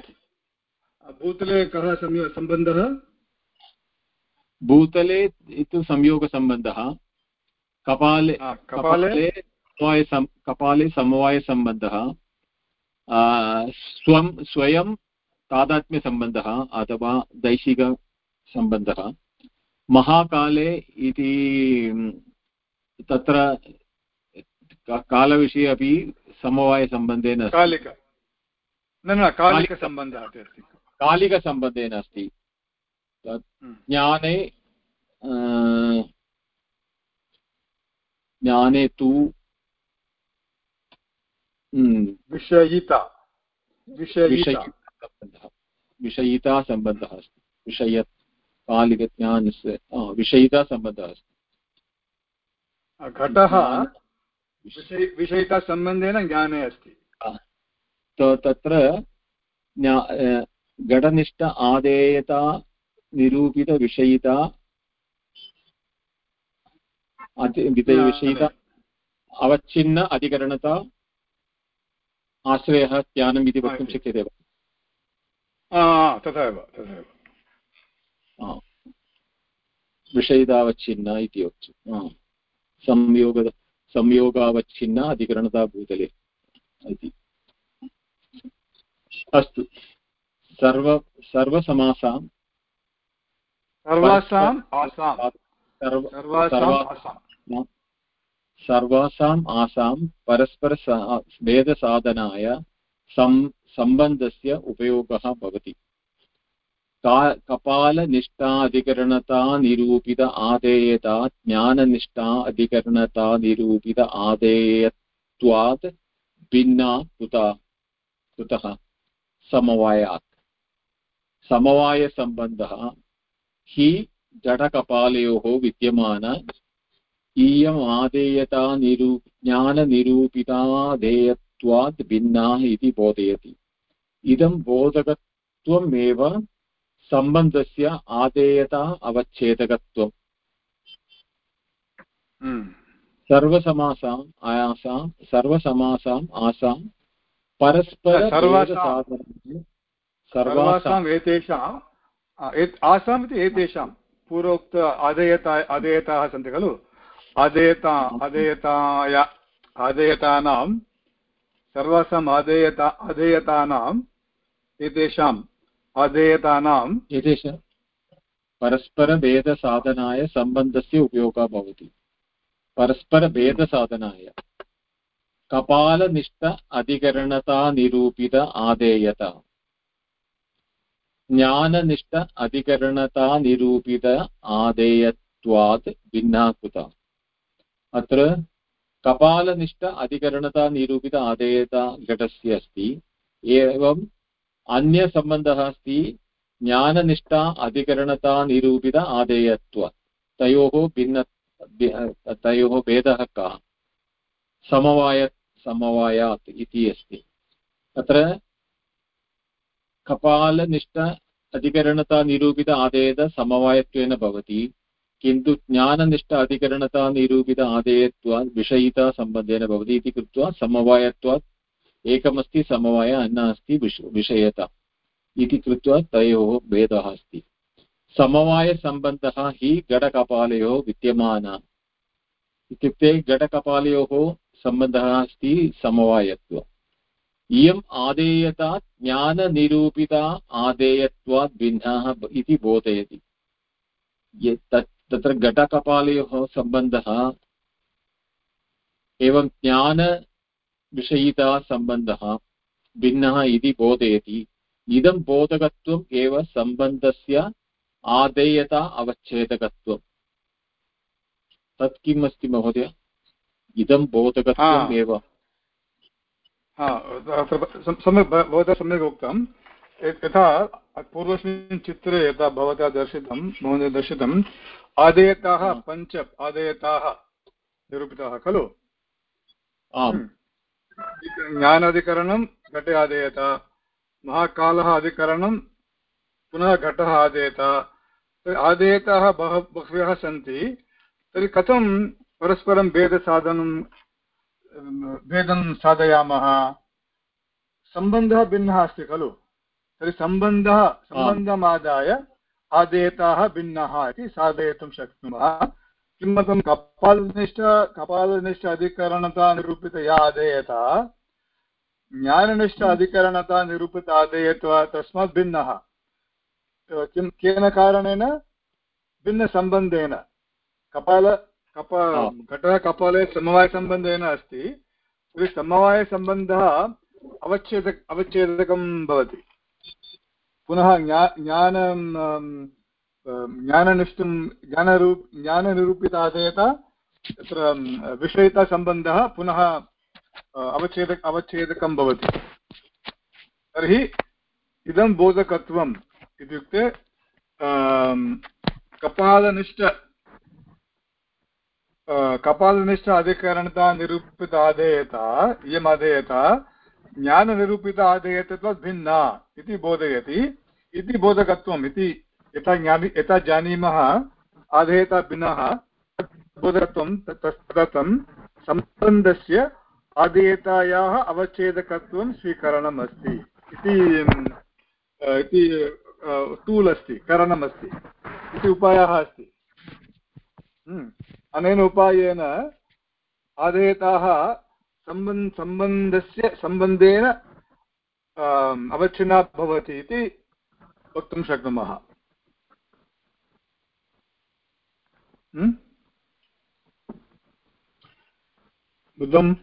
भूतले कः सम्बन्धः? भूतले इति संयोगसम्बन्धः। कपाले कपाले? कपाले समवायसम्बन्धः स्वं स्वयं तादात्म्यसम्बन्धः अथवा दैशिकसम्बन्धः महाकाले इति तत्र कालविषये अपि समवायसम्बन्धेन कालिक। न न कालिकसम्बन्धः कालिकसम्बन्धेन अस्ति। ज्ञाने ज्ञाने तु। विषयिता। विषयिता। विषयिता सम्बन्धः अस्ति। विषय कालिकज्ञानस्य विषयिता सम्बन्धः अस्ति। घटः विषयितासम्बन्धेन ज्ञाने अस्ति। तत्र घटनिष्ठ आदेयता निरूपितविषयिता विषयिता अवच्छिन्न अधिकरणता आश्रयः ज्ञानम् इति वक्तुं शक्यते वा? तथैव तथैव। विषयितावच्छिन्न इति वक्तु संयोग संयोगावच्छिन्न अधिकरणता भूतले इति। अस्तु। सर्व सर्वसमासां सर्वासाम् सर्वासाम् आसां परस्पर भेदसाधनाय सम्बन्धस्य उपयोगः भवति। कपालनिष्ठा अधिकरणता निरूपित आदेयता ज्ञाननिष्ठा अधिकरणता निरूपित आदेयत्वात् भिन्ना कुतः कुतः? समवायात्। समवायसम्बन्धः हि जडकपालयोः विद्यमान। इयम् आदेयता निरू ज्ञाननिरूपितादेयत्वात् भिन्ना इति बोधयति। इदं बोधकत्वमेव सम्बन्धस्य आदेयता अवच्छेदकत्वम्। सर्वसमासाम् आयासां सर्वसमासाम् आसां परस्पर सर्वासाम् एतेषाम् आसाम् इति एतेषां पूर्वोक्त अधेयता अधेयताः सन्ति खलु? अधेयता अधेयताय अधेयतानां सर्वासाम् अधेयता अधेयतानाम् एतेषाम् अधेयतानाम् एतेषां परस्परभेदसाधनाय सम्बन्धस्य उपयोगः भवति। परस्परभेदसाधनाय। कपालनिष्ठ अधिकरणतानिरूपित आदेयता। ज्ञाननिष्ठ अधिकरणतानिरूपित आदेयत्वात् भिन्ना कुत अत्र कपालनिष्ठ अधिकरणतानिरूपित आदेयता घटस्य अस्ति एवम् अन्यसम्बन्धः अस्ति, ज्ञाननिष्ठा अधिकरणतानिरूपित आदेयत्व। तयोः भिन्न तयोः भेदः कः? समवाय, समवायात् इति अस्ति। तत्र कपालनिष्ठ अधिकरणता निरूपित आदेयत समवायत्वेन भवति किन्तु ज्ञाननिष्ठ अधिकरणता निरूपित आदेयत्वात् विषयितासम्बन्धेन भवति इति कृत्वा समवायत्वात् एकमस्ति समवाय अन्य अस्ति विष विषयता इति कृत्वा तयोः भेदः अस्ति. समवायसम्बन्धः हि घटकपालयोः विद्यमान इत्युक्ते घटकपालयोः सम्बन्धः अस्ति समवायत्व इयम् आदेयता ज्ञाननिरूपिता आदेयत्वात् भिन्नाः इति बोधयति। तत्र घटकपालयोः सम्बन्धः एवं ज्ञानविषयिता सम्बन्धः भिन्नः इति बोधयति। इदं बोधकत्वम् एव सम्बन्धस्य आदेयता अवच्छेदकत्वम्। तत् किम् अस्ति महोदय? इदं बोधकत्वम् एव। सम्यक् भवता सम्यक् उक्तं। यथा पूर्वस्मिन् चित्रे यथा भवता दर्शितं महोदय दर्शितम् आदेयताः पञ्च आदेयताः निरूपिताः खलु? हम्म। ज्ञानाधिकरणं घटे आदेयत। महाकालः अधिकरणं पुनः घटः आदेयत। आदेयताः बह बह्व्यः सन्ति। तर्हि कथं परस्परं भेदसाधनं भेदं साधयामः। सम्बन्धः भिन्नः अस्ति खलु? तर्हि सम्बन्धः सम्बन्धमादाय आदेयताः भिन्नः इति साधयितुं शक्नुमः। किमर्थं? कपालनिष्ठ कपालनिष्ठ अधिकरणता निरूपितया आदेयता? ज्ञाननिष्ठ अधिकरणता निरूपित आदेयत्वा तस्मात् भिन्नः। किं, केन कारणेन? भिन्नसम्बन्धेन। कपाल कप घटः कपाले समवायसम्बन्धेन अस्ति। तर्हि समवायसम्बन्धः अवच्छेद अवच्छेदकं भवति पुनः ज्ञा ज्ञानं ज्ञाननिष्ठं ज्ञानरूप ज्ञाननिरूपितादेयता तत्र विषयितासम्बन्धः पुनः अवच्छेद अवच्छेदकं भवति। तर्हि इदं बोधकत्वम् इत्युक्ते कपालनिष्ठ कपालनिष्ठ अधिकरणता निरूपित आदेयता इयम् आदेयता ज्ञाननिरूपित आदेयतत्वात् भिन्ना इति बोधयति, इति बोधकत्वम् इति यथा ज्ञानि, यथा जानीमः, आधेयता भिन्नः, बोधकत्वं तदर्थं सम्बन्धस्य आधेयतायाः अवच्छेदकत्वं स्वीकरणम् अस्ति इति टूल् अस्ति करणम् अस्ति इति उपायः अस्ति। अनेन उपायेन आधेयताः सम्बन् सम्बन्धस्य सम्बन्धेन अवच्छिन्ना भवति इति वक्तुं शक्नुमः? बुद्धम्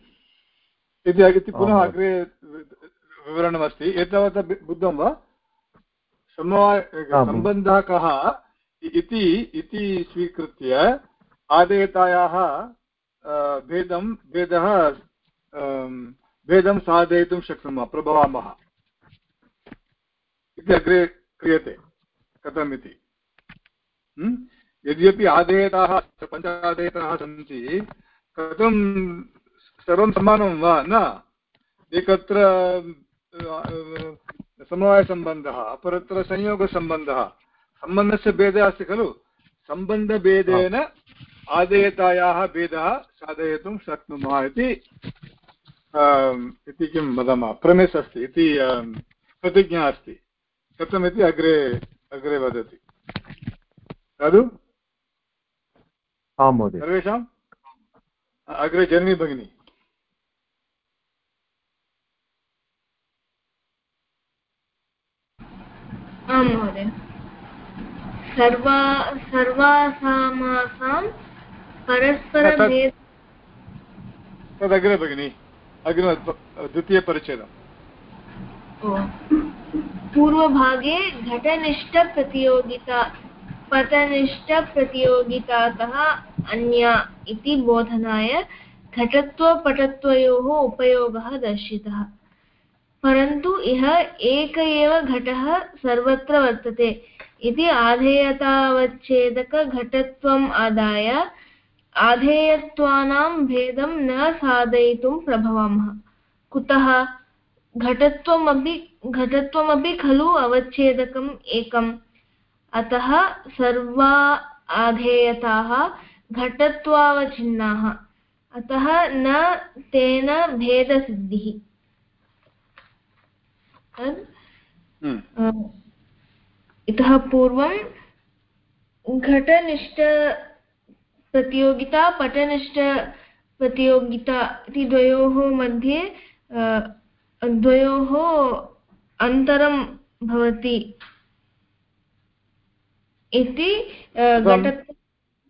इति पुनः अग्रे विवरणमस्ति एतावता बुद्धं वा समवाय सम्बन्धः कः इति इति स्वीकृत्य आदेयतायाः भेदं, भेदः भेदं साधयितुं शक्नुमः, प्रभवामः। इति अग्रे क्रियते कथम् इति? यद्यपि आदेयताः पञ्च आदेयताः सन्ति, कथं सर्वं समानं वा? न। एकत्र समवायसम्बन्धः, अपरत्र संयोगसम्बन्धः। सम्बन्धस्य भेदः अस्ति खलु। सम्बन्धभेदेन आदेयतायाः भेदः साधयितुं शक्नुमः इति इति किं वदामः? प्रमिस् अस्ति इति प्रतिज्ञा अस्ति। कथमिति अग्रे अग्रे वदति? खलु आं महोदय। सर्वेषाम् अग्रे जननी भगिनी। आं महोदय। सर्वा सर्वासामासां परस्परभेद तदग्रे भगिनि अग्रिम द्वितीयपरिच्छेदम् पूर्वभागे घटनिष्ठप्रतियोगिता पतनिष्ठप्रतियोगितातः अन्या इति बोधनाय घटत्वपटत्वयोः उपयोगः दर्शितः परन्तु इह एक एव घटः सर्वत्र वर्तते इति आधेयतावच्छेदकघटत्वम् आदाय आधेयत्वानां भेदं न साधयितुं प्रभवामः। कुतः? घटत्वमपि घटत्वमपि खलु अवच्छेदकम् एकम्। अतः सर्वा आधेयताः घटत्वावच्छिन्नाः। अतः न तेन भेदसिद्धिः। हम्म। इतः पूर्वं घटनिष्ठ प्रतियोगिता पठनश्च प्रतियोगिता इति द्वयोः मध्ये द्वयोः अन्तरं भवति इति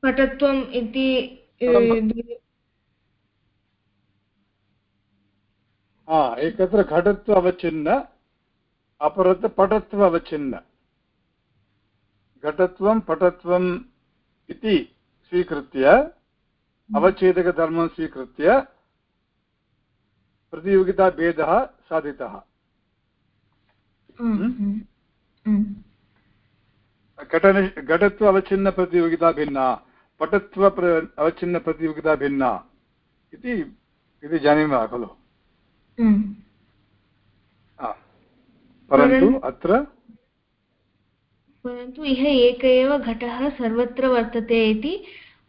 पटत्वम् इति एकत्र घटत्व अवच्छिन्न अपरत्र पटत्व अवच्छिन्न घटत्वं पटत्वम् इति। स्वीकृत्य अवच्छेदकधर्मं स्वीकृत्य प्रतियोगिताभेदः साधितः। घटनि घटत्व अवच्छिन्नप्रतियोगिता भिन्ना पटत्व अवच्छिन्नप्रतियोगिता भिन्ना इति इति जानीमः खलु? परन्तु अत्र परन्तु इह एक एव घटः सर्वत्र वर्तते इति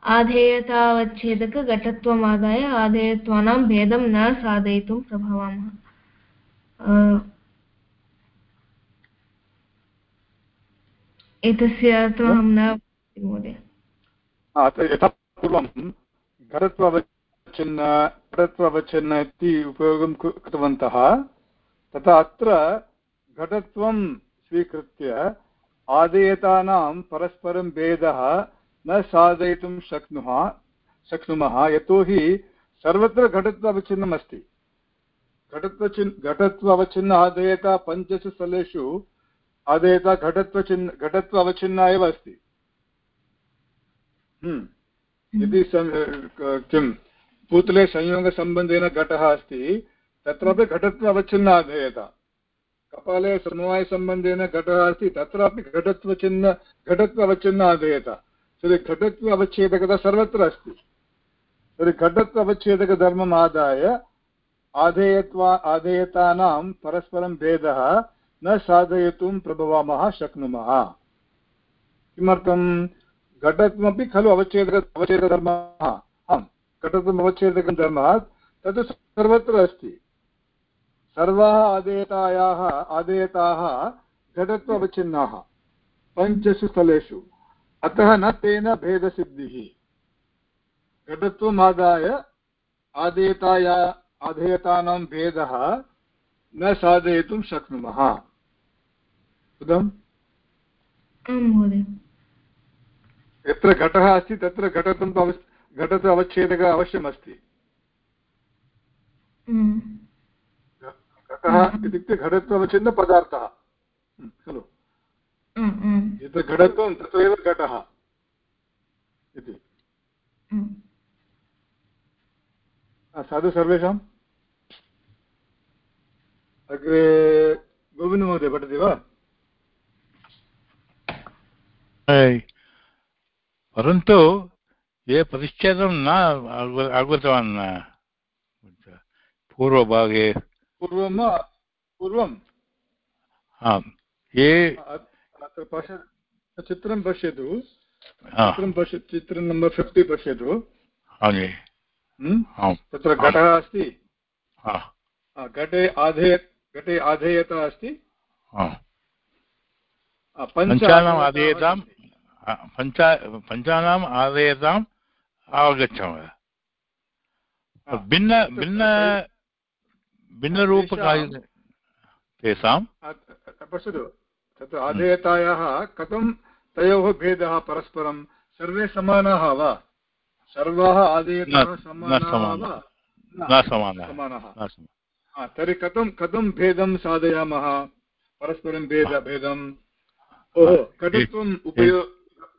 आधेयतावच्छेदकघटत्वम् आदाय आधेयत्वानां भेदं न साधयितुं प्रभवामः। एतस्य अर्थमहं न महोदय। यथा पूर्वं इति उपयोगं कृतवन्तः। तथा अत्र घटत्वं स्वीकृत्य आदेयतानां परस्परं भेदः न साधयितुं शक्नुमः शक्नुमः यतोहि सर्वत्र घटत्वावच्छिन्नम् अस्ति घटत्वचिन् घटत्व अवच्छिन्न पञ्चसु स्थलेषु आदेयता घटत्वचिन् घटत्व अवच्छिन्ना एव अस्ति। हम्म। यदि किं पूतले संयोगसम्बन्धेन घटः अस्ति, तत्रापि घटत्व अवच्छिन्न आधेयता कपाले समवायसम्बन्धेन घटः अस्ति, तत्रापि घटत्वचिह्न घटत्व अवच्छिन्न आधेयता तर्हि घटत्व अवच्छेदकता सर्वत्र अस्ति तर्हि घटत्व अवच्छेदकधर्मम् आदाय आधेयत्वा आधेयतानां परस्परं भेदः न साधयितुं प्रभवामः शक्नुमः किमर्थं? घटत्वमपि खलु अवच्छेदक अवच्छेदधर्मः आम् घटत्वम् अवच्छेदकं धर्मः तत् सर्वत्र अस्ति सर्वाः आदेयतायाः आदेयताः घटत्व अवच्छिन्नाः पञ्चसु स्थलेषु अतः न तेन भेदसिद्धिः। घटत्वम् आदाय आदेयताया आधेयतानां भेदः न साधयितुं शक्नुमः। यत्र घटः अस्ति तत्र घटत्वं तु घटत्व अवच्छेदकः अवश्यमस्ति। घटः इत्युक्ते घटत्व अवच्छिन्नपदार्थः खलु? यत्र घटत्वं तत्रैव घटः इति। साधु सर्वेषाम्? अग्रे गोविन्दमहोदय पठति वा? परन्तु ये परिच्छेदं न आगतवान् पूर्वभागे। पूर्वं पूर्वं ये अत्र पश्य चित्रं पश्यतु। चित्रं पश्य चित्रं नम्बर् फिफ्टि पश्यतु। तत्र घटः अस्ति। घटे आधेय घटे आधेयता अस्ति। पञ्चानाम् आधेयतां पञ्च पञ्चानाम् आधेयताम् अवगच्छामः। भिन्न भिन्न भिन्नरूपकाय तेषां पश्यतु। तत्र आधेयतायाः कथं तयोः भेदः परस्परं? सर्वे समानाः वा? सर्वाः आधेयताः समानाः न समानाः। तर्हि कथं कथं भेदं साधयामः? परस्परं भेद भेदम् ओहो घटत्वम् उपयो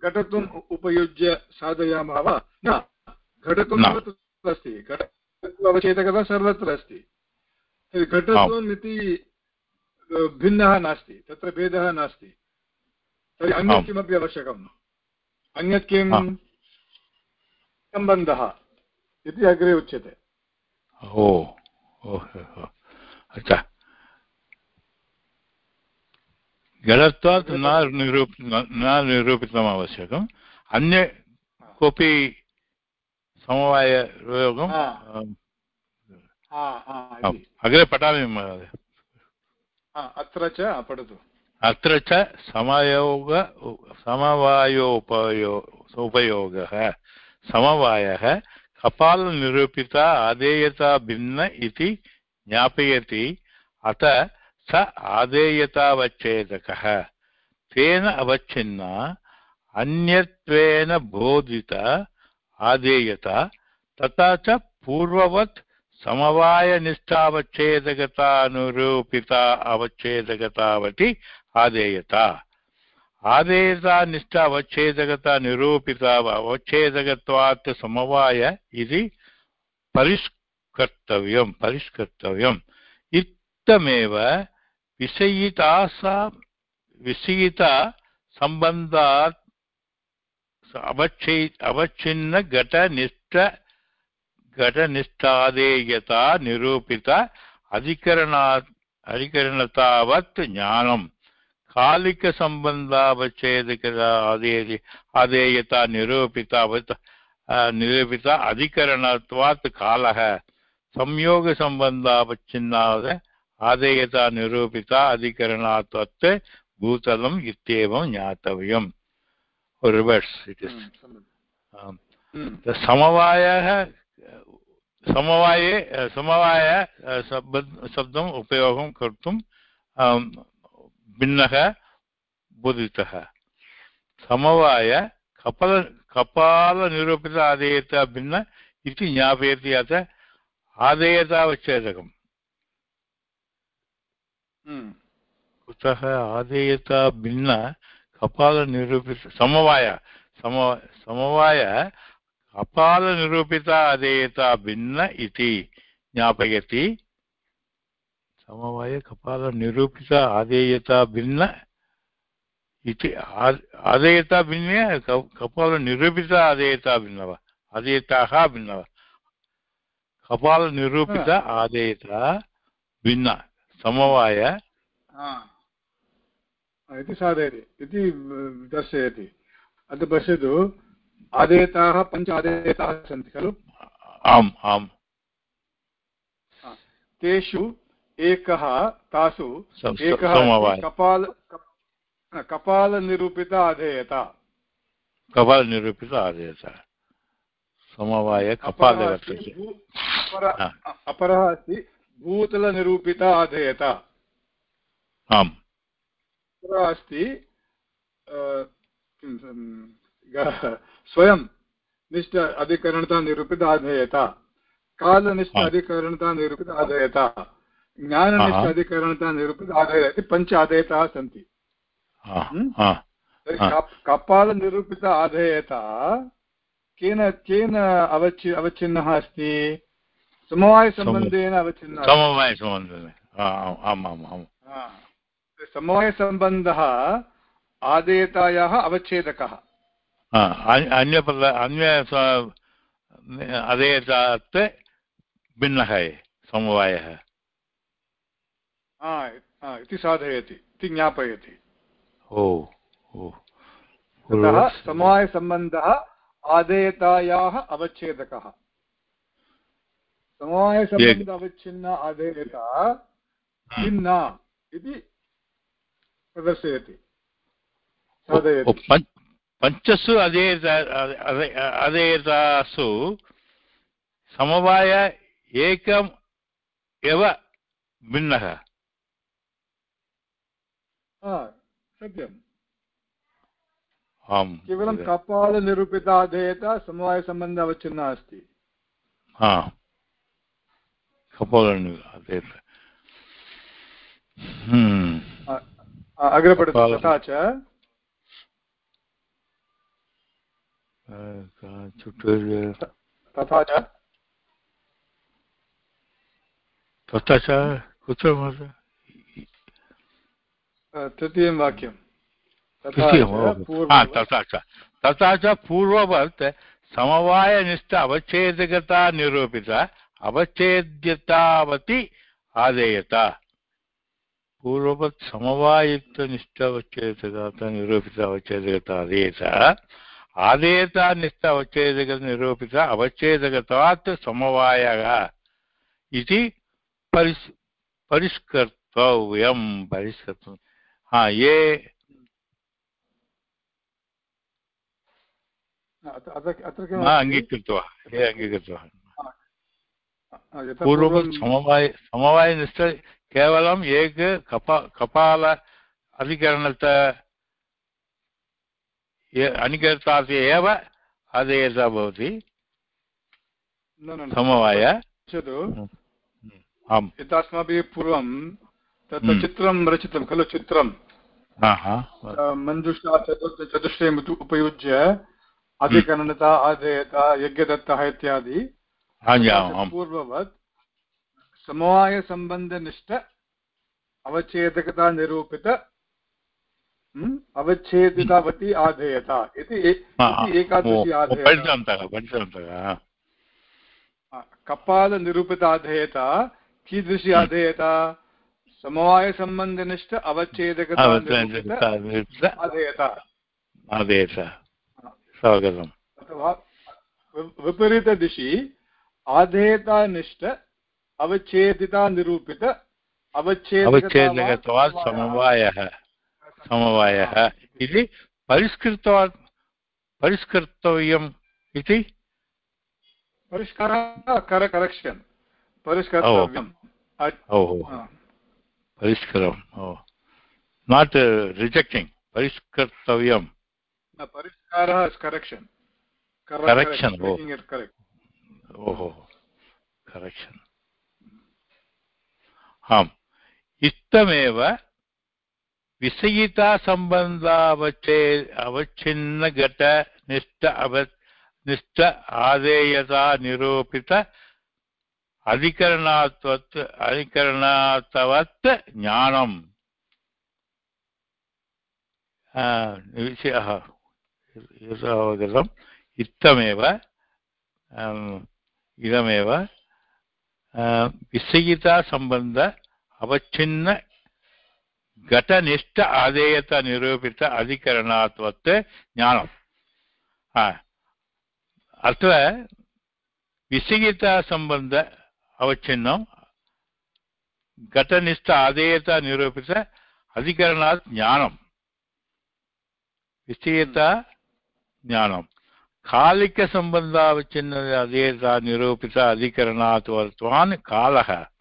घटत्वम् उपयुज्य साधयामः वा? न घटत्वम् अस्ति। घटत्वावच्छेदकता सर्वत्र अस्ति। घटत्वम् इति भिन्नः नास्ति तत्र भेदः नास्ति। तर्हि अन्यत् किमपि आवश्यकम् अन्यत् किं? सम्बन्धः इति अग्रे उच्यते। ओ अच्छा। जडत्वात् न निरूप न निरूपितम् आवश्यकम्। अन्य कोऽपि समवाययोगम् अग्रे पठामि महोदय। अत्र च पठतु। अत्र च समयोग, समवायोपयो उपयोगः समवायः, कपालनिरूपित आदेयता भिन्न इति ज्ञापयति। अत स आदेयतावच्छेदकः। तेन अवच्छिन्ना, अन्यत्वेन बोधित आदेयता, तथा च पूर्ववत् समवायनिष्ठावच्छेदकतानुरूपिता अवच्छेदकतावति आदेयता। आदेयता, निष्ठ अवच्छेदकता निरूपिता अवच्छेदकत्वात् समवाय इति परिष्कर्तव्यं, परिष्कर्तव्यम्। इत्थमेव विषयिता सम्बन्धात् अवच्छे, अवच्छिन्नघटनिष्ठ घटनिष्ठादेयता निरूपित अधिकरणा अधिकरणतावत् ज्ञानम् कालिकसम्बन्धावच्छेदक आदेय आदेयता निरूपितावत् निरूपित अधिकरणत्वात् कालः। संयोगसम्बन्धावच्छिन्नाद आदेयता निरूपिता अधिकरणात्वत् भूतलम् इत्येवं ज्ञातव्यम्। रिवर्स् इट् इस् समवायः समवाये समवाय शब्दम् उपयोगं कर्तुं भिन्नः बोधितः। समवाय कपाल कपालनिरूपित आदेयता भिन्न इति ज्ञापयति अत आदेयतावच्छेदकम्। कुतः आदेयता भिन्न कपालनिरूपित समवाय सम समवाय कपालनिरूपित आदेयता भिन्न इति ज्ञापयति। समवाय कपालनिरूपित आदेयता भिन्न इति आदेयता भिन्ने कपालनिरूपित आदेयता भिन्न वा आदेयताः भिन्न वा कपालनिरूपित आदेयता भिन्न। समवाय। इति साधयति। इति दर्शयति। अत्र पश्यतु आदेयताः पञ्च आदेयताः सन्ति खलु? आम् आम्। तेषु एकः तासु एकः कपाल कपालनिरूपित आधेयता कपालनिरूपित आदेयता। समवाय कपाल अपरः अस्ति भूतलनिरूपित आधेयता आम्। अस्ति स्वयं निष्ठ अधिकरणता निरूपित आधेयता कालनिष्ठ अधिकरणता निरूपित आधेयता ज्ञाननिष्ठ अधिकरणता निरूपित आधेयता इति पञ्च आधेयताः सन्ति कपालनिरूपित आधेयता केन केन अवचि अवच्छिन्नः अस्ति? समवायसम्बन्धेन अवच्छिन्नः समवायसम्बन्धेन। आम् आम् आम् समवायसम्बन्धः आदेयतायाः अवच्छेदकः। अन्य अन्य अदेयतात् भिन्नः समवायः इति साधयति इति ज्ञापयति ओ ओ ततः समवायसम्बन्धः आदेयतायाः अवच्छेदकः समवायसम्बन्ध अवच्छिन्न आदेयता भिन्ना इति प्रदर्शयति पञ्चसु अधेयता अधेयतासु समवाय एकम् एव भिन्नः। सत्यम्। आम्। केवलं कपालनिरूपिताधेयता समवायसम्बन्ध अवच्छिन्ना अस्ति। हा। अग्रे पठतु तथा च। तथा च? तथा च कुत्र तृतीयं वाक्यं तथा च तथा च पूर्ववत् समवायनिष्ठ अवच्छेदकता निरूपित अवच्छेद्यतावति आदेयता। पूर्ववत् समवायुक्तनिष्ठ अवच्छेदकता निरूपित अवच्छेदकता आदेयता। आदेयता निष्ठ अवच्छेदक निरूपित अवच्छेदकत्वात् समवायः इति परिस् परिष्कर्तव्यं परिष्कर्तुं हा ये न किम् अङ्गीकृतवान् हे अङ्गीकृतवान् पूर्वं पूर्वं समवाय समवायनिष्ठ केवलम् एक कप कपाल अधिकरणत अनिकर्तात् एव आदेयता भवति। समवाय। पश्यतु आम्। यथा अस्माभिः पूर्वं तत्र हम्म। चित्रं रचितं खलु चित्रं। मञ्जुषा चतुर्थ चतुष्टयम् उपयुज्य अधिकरणता आधेयता यज्ञदत्तः इत्यादि। पूर्ववत् समवायसम्बन्धनिष्ठ अवच्छेदकता निरूपित अवच्छेदितावती आधेयता इति। एकादशी पठितवन्तः कपालनिरूपिताधेयता कीदृशी हम्म। आधेयता? समवायसम्बन्धनिष्ठ अवच्छेदकता निरूपित आधेयता। स्वागतम्। अथवा विपरीतदिशि आधेयतानिष्ठ अवच्छेदिता निरूपित अवच्छेदकत्वात् समवायः। समवायः इति परिष्कृतवात् परिष्कर्तव्यम् इति? परिष्कारः कर करेक्षन्। परिष्कर्तव्यम्। परिष्करम् ओ नाट् रिजेक्टिङ्ग् परिष्कर्तव्यम्। न, परिष्कारः करेक्षन् oh. ओहो करेक्षन् आम् इत्थमेव विषयितासम्बन्धावच्छे अवच्छिन्नघटनिष्ठ अव निष्ठ आदेयता निरूपित अधिकरणात्वत् अधिकरणात्वत् ज्ञानम् आ, विषयः यथा अवगतम् इत्थमेव आम्, इदमेव आ, विषयितासम्बन्ध अवच्छिन्न घटनिष्ठ आदेयत निरूपित अधिकरणात्वत् ज्ञानम्। अत्र विषयितासम्बन्ध अवच्छिन्नं घटनिष्ठ आदेयत निरूपित अधिकरणात् ज्ञानम्। विषयता ज्ञानं कालिकसम्बन्धावच्छिन्न अधेयता निरूपित अधिकरणात् वर्तमान् कालः।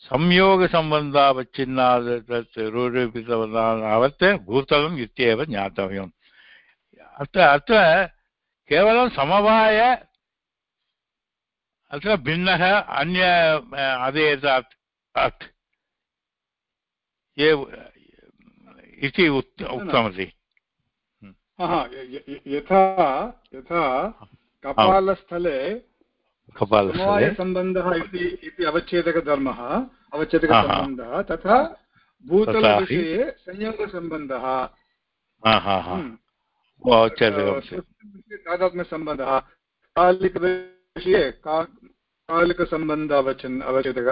संयोगसम्बन्धावच्छिन्नात् निरूपितवत् भूतलम् इत्येव ज्ञातव्यम्। अत्र अत्र केवलं समवाय अत्र भिन्नः अन्य अधेयतात् अत् इति हा, यथा यथा कपालस्थले समवायसम्बन्धः इति अवच्छेदकधर्मः अवच्छेदकसम्बन्धः तथा भूतलविषये संयोगसम्बन्धः। हम्म। तादात्म्यसम्बन्धः। कालिकविषये कालिकसम्बन्ध अवच्छिन्न अवच्छेदक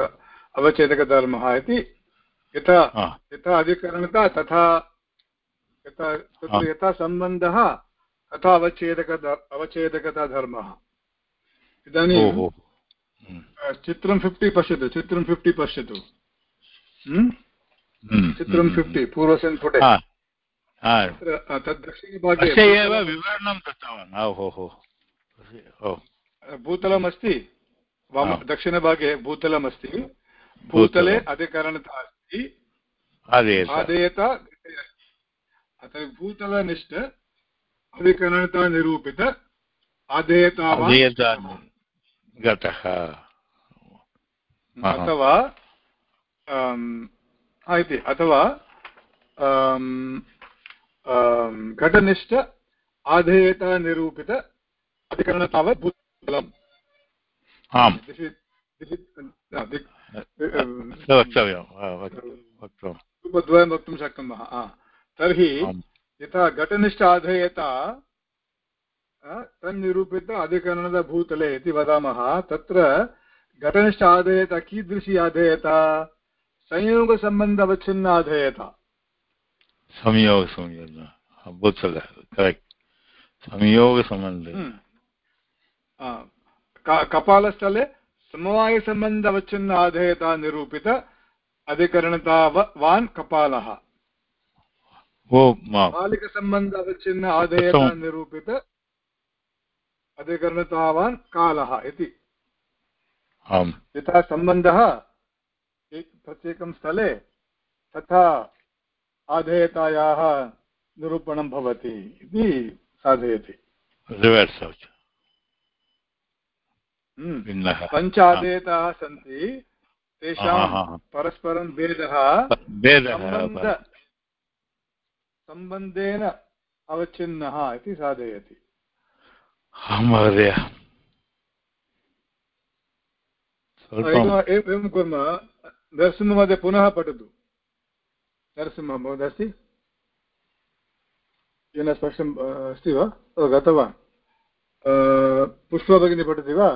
अवच्छेदकधर्मः इति यथा यथा अधिकरणता तथा यथा तत्र यथा सम्बन्धः तथा अवच्छेदक अवच्छेदकता धर्मः। इदानीं चित्रं फिफ्टि पश्यतु चित्रं फिफ्टि पश्यतु। हम्म? हम्म, चित्रं हम्म, फिफ्टि हा, हा, तत्र, अ, तद् दक्षिणभागे एव विवरणं दत्तवान्। भूतलम् अस्ति। वाम दक्षिणभागे भूतलम् अस्ति। भूतले। अधिकरणता अस्ति। आदेयता अतः भूतलनिष्ठ अधिकरणता निरूपित आदेयता गतः। अथवा इति अथवा अम्, अम्, घटनिष्ठ आधेयता अधिकरण तावत् भूतलम्। आम्। वक्तव्यं रूपद्वयं वक्तुं शक्नुमः तर्हि यथा घटनिष्ठ आधेयता तन्निरूपित अधिकरणद भूतले इति वदामः तत्र घटनिष्ठ आधेयता कीदृशी आधेयता संयोगसम्बन्ध अवच्छिन्न आधेयता संयोग संयोग भूतल करेक्ट् संयोगसम्बन्धे। आ, क- कपालस्थले समवायसम्बन्ध अवच्छिन्न आधेयता निरूपित अधिकरणतावान् कपालः मा अवच्छिन्न आधेयता निरूपित अधिकरणतावान् कालः इति। आम्। यथा सम्बन्धः प्रत्येकं स्थले तथा आधेयतायाः निरूपणं भवति इति साधयति। हम्म। पञ्च आधेयताः सन्ति तेषां। परस्परं भेदः भेदः सम्बन्धेन अवच्छिन्नः इति साधयति। आं महोदय एवं कुर्मः नरसिंहमहोदय पुनः पठतु नरसिंहः महोदय अस्ति येन स्पष्टम् अस्ति वा गतवान् पुष्पा भगिनी पठति वा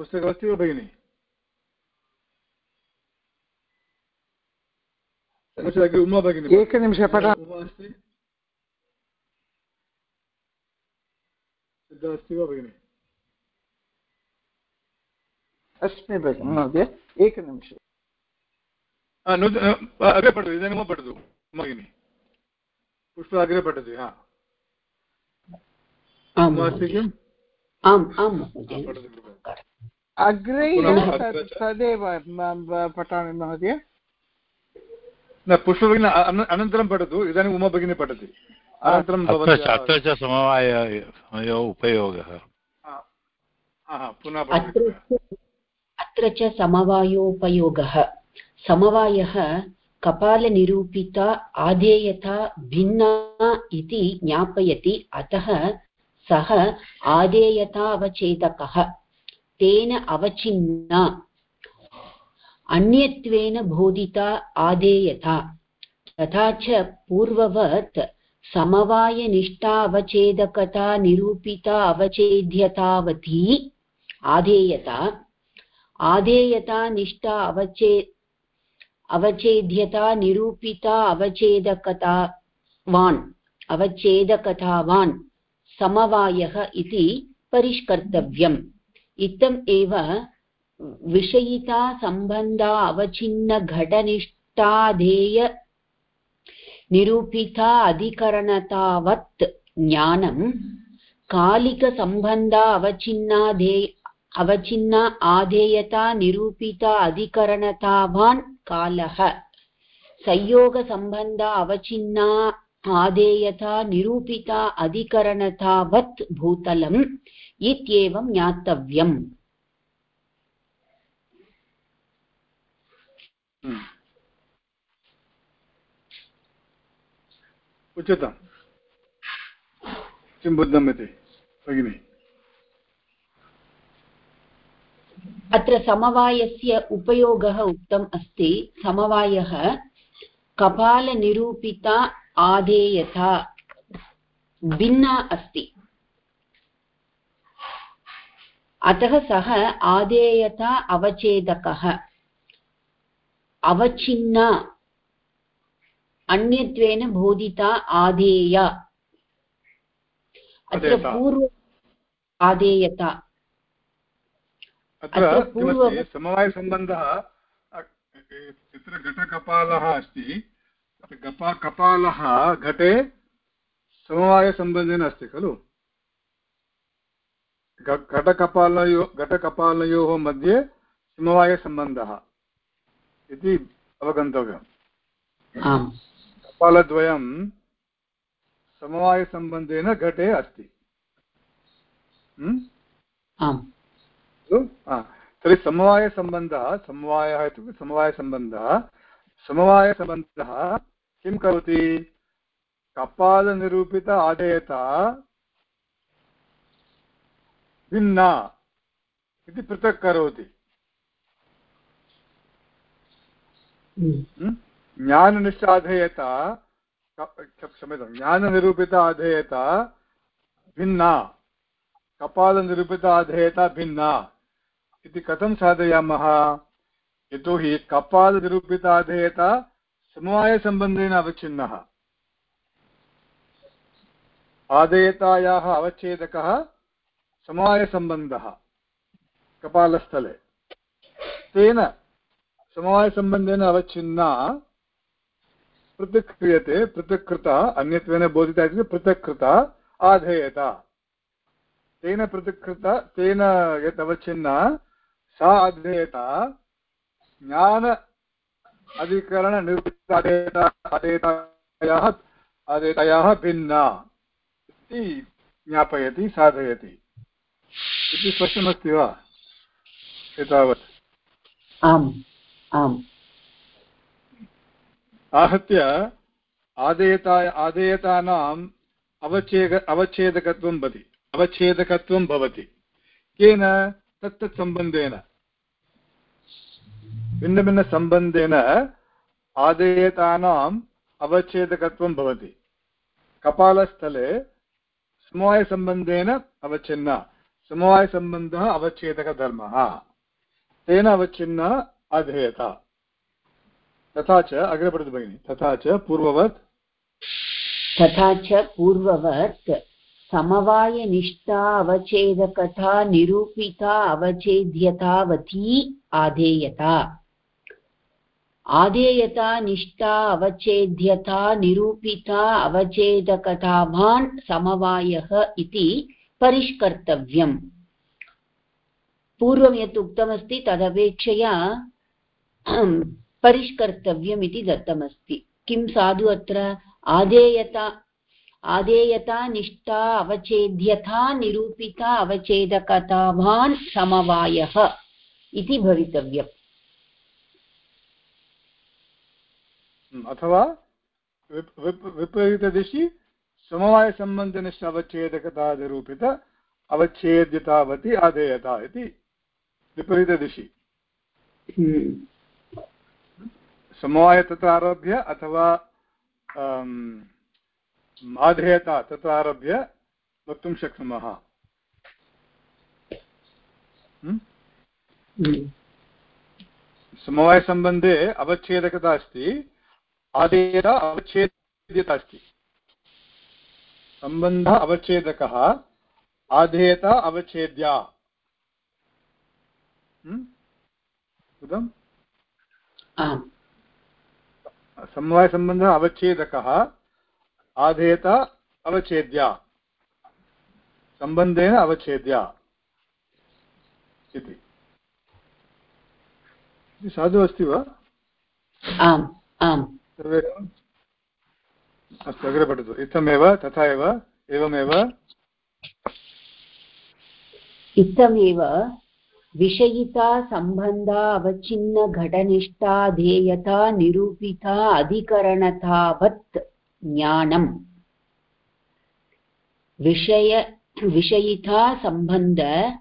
पुस्तकमस्ति वा भगिनि उमा भगिनी एकनिमिषं पठ अस्ति सिद्धा अस्ति वा भगिनि अस्मि भगिनि महोदय अ, अग्रे पठतु इदानीं पठतु भगिनि पुष्प अग्रे पठति हा अस्ति किम् आम् आं पठतु अग्रे तदेव पठामि महोदय न पुष्पभगिनी अनन्तरं पठतु इदानीम् उमा भगिनी पठति. अनन्तरं अत्र च भवत्याः- समवाय उपयोगः. हा, हा, हा, अत्र च- समवायोपयोगः. समवायः कपालनिरूपिता आधेयता भिन्ना इति ज्ञापयति अतः सः आधेयतावच्छेदकः तेन अवचिन्ना अन्यत्वेन बोधिता आधेयता तथा च पूर्ववत् समवायनिष्ठा निरूपिता अवच्छेद्यतावती आधेयता आधेयता निष्ठा अवचे अवच्छेद्यता निरूपिता अवच्छेदकतावान् अवच्छेदकतावान् समवायः इति परिष्कर्तव्यम्। इत्थम् एव विषयिता सम्बन्धा अवच्छिन्नघटनिष्ठाधेय निरूपिता अधिकरणतावत् ज्ञानं कालिकसम्बन्धा अवच्छिन्नाधे अवच्छिन्ना आधेयता निरूपिता अधिकरणतावान् कालः संयोगसम्बन्धा अवच्छिन्ना आधेयता निरूपिता अधिकरणतावत् भूतलम् इत्येवं ज्ञातव्यम्। उच्यताम् किं बुद्धम् इति भगिनि अत्र समवायस्य उपयोगः उक्तम् अस्ति समवायः कपालनिरूपिता आधेयता भिन्ना अस्ति अतः सः आधेयता अवच्छेदकः अवच्छिन्ना। अन्यत्वेन बोधिता आधेया। अत्र पूर्व आधेयता। अत्र पूर्वं- समवायसम्बन्धः यत्र घटकपालः अस्ति। गपा कपालः घटे समवायसम्बन्धेन अस्ति खलु? घटकपालयो घटकपालयोः मध्ये समवायसम्बन्धः। इति अवगन्तव्यम्। आम्। कपालद्वयं समवायसम्बन्धेन घटे अस्ति? आम्। तर्हि समवायसम्बन्धः समवायः इत्युक्ते समवायसम्बन्धः समवायसम्बन्धः किं करोति? कपालनिरूपित आदेयता भिन्ना इति पृथक् करोति। हम्म। ज्ञाननिष्ठाधेयता क- क्षम्यतां, ज्ञाननिरूपित आधेयता भिन्ना। कपालनिरूपित आधेयता भिन्ना। इति कथं साधयामः? यतोहि कपालनिरूपित आधेयता समवायसम्बन्धेन अवच्छिन्नः। आधेयतायाः अवच्छेदकः समवायसम्बन्धः, कपालस्थले। तेन समवायसम्बन्धेन अवच्छिन्ना पृथक् क्रियते पृथक् कृता अन्यत्वेन बोधिता इत्युक्ते पृथक् कृता आधेयत। तेन पृथक् कृता तेन यत् अवच्छिन्ना, सा अधेयता ज्ञान अधिकरणनिरूपितायाः अधेयतायाः भिन्ना इति ज्ञापयति, साधयति। इति स्पष्टमस्ति वा? एतावत्। आम्। आम्। आहत्य आदेयता, आदेयतानाम् अवच्छेद, अवच्छेदकत्वं भवति अवच्छेदकत्वं भवति। केन? तत्तत् सम्बन्धेन। भिन्नभिन्नसम्बन्धेन आदेयतानाम् अवच्छेदकत्वं भवति। कपालस्थले समवायसम्बन्धेन अवच्छिन्न। समवायसम्बन्धः अवच्छेदकधर्मः। तेन अवच्छिन्न अधेयता। तथा च अग्रे पठतु भगिनि, तथा च पूर्ववत्। तथा च पूर्ववत् समवायनिष्ठा अवच्छेदकथा निरूपिता अवच्छेद्यतावती आधेयता। आधेयता, निष्ठा अवच्छेद्यता निरूपिता अवच्छेदकथावान् समवायः इति परिष्कर्तव्यम्। पूर्वं यत् उक्तमस्ति, तदपेक्षया परिष्कर्तव्यम् इति दत्तमस्ति। किं साधु अत्र? आधेयता आदेयता निष्ठा अवच्छेद्यथा निरूपिता अवच्छेदकतावान् समवायः इति भवितव्यम्। अथवा विपरीतदिशि समवायसम्बन्धनिष्ठ अवच्छेदकतानिरूपित अवच्छेद्यतावति आदेयता इति विपरीतदिशि। समवाय तत्र आरभ्य अथवा आधेयता तत्र आरभ्य वक्तुं शक्नुमः? समवायसम्बन्धे अवच्छेदकता अस्ति, आदेयता अवच्छेद्यता अस्ति। सम्बन्धः अवच्छेदकः आधेयता अवच्छेद्या। समवायसम्बन्धः अवच्छेदकः आधेयता अवच्छेद्या। सम्बन्धेन अवच्छेद्या। इति। साधु अस्ति वा? आम् आम्। सर्वे अस्तु अग्रे पठतु। इत्थमेव तथा एव एवमेव। इत्थमेव विषयिता सम्बन्धा अवच्छिन्नघटनिष्ठा ध्येयता, निरूपिता, अधिकरणतावत् ज्ञानम्। विषय, विषयिता सम्बन्ध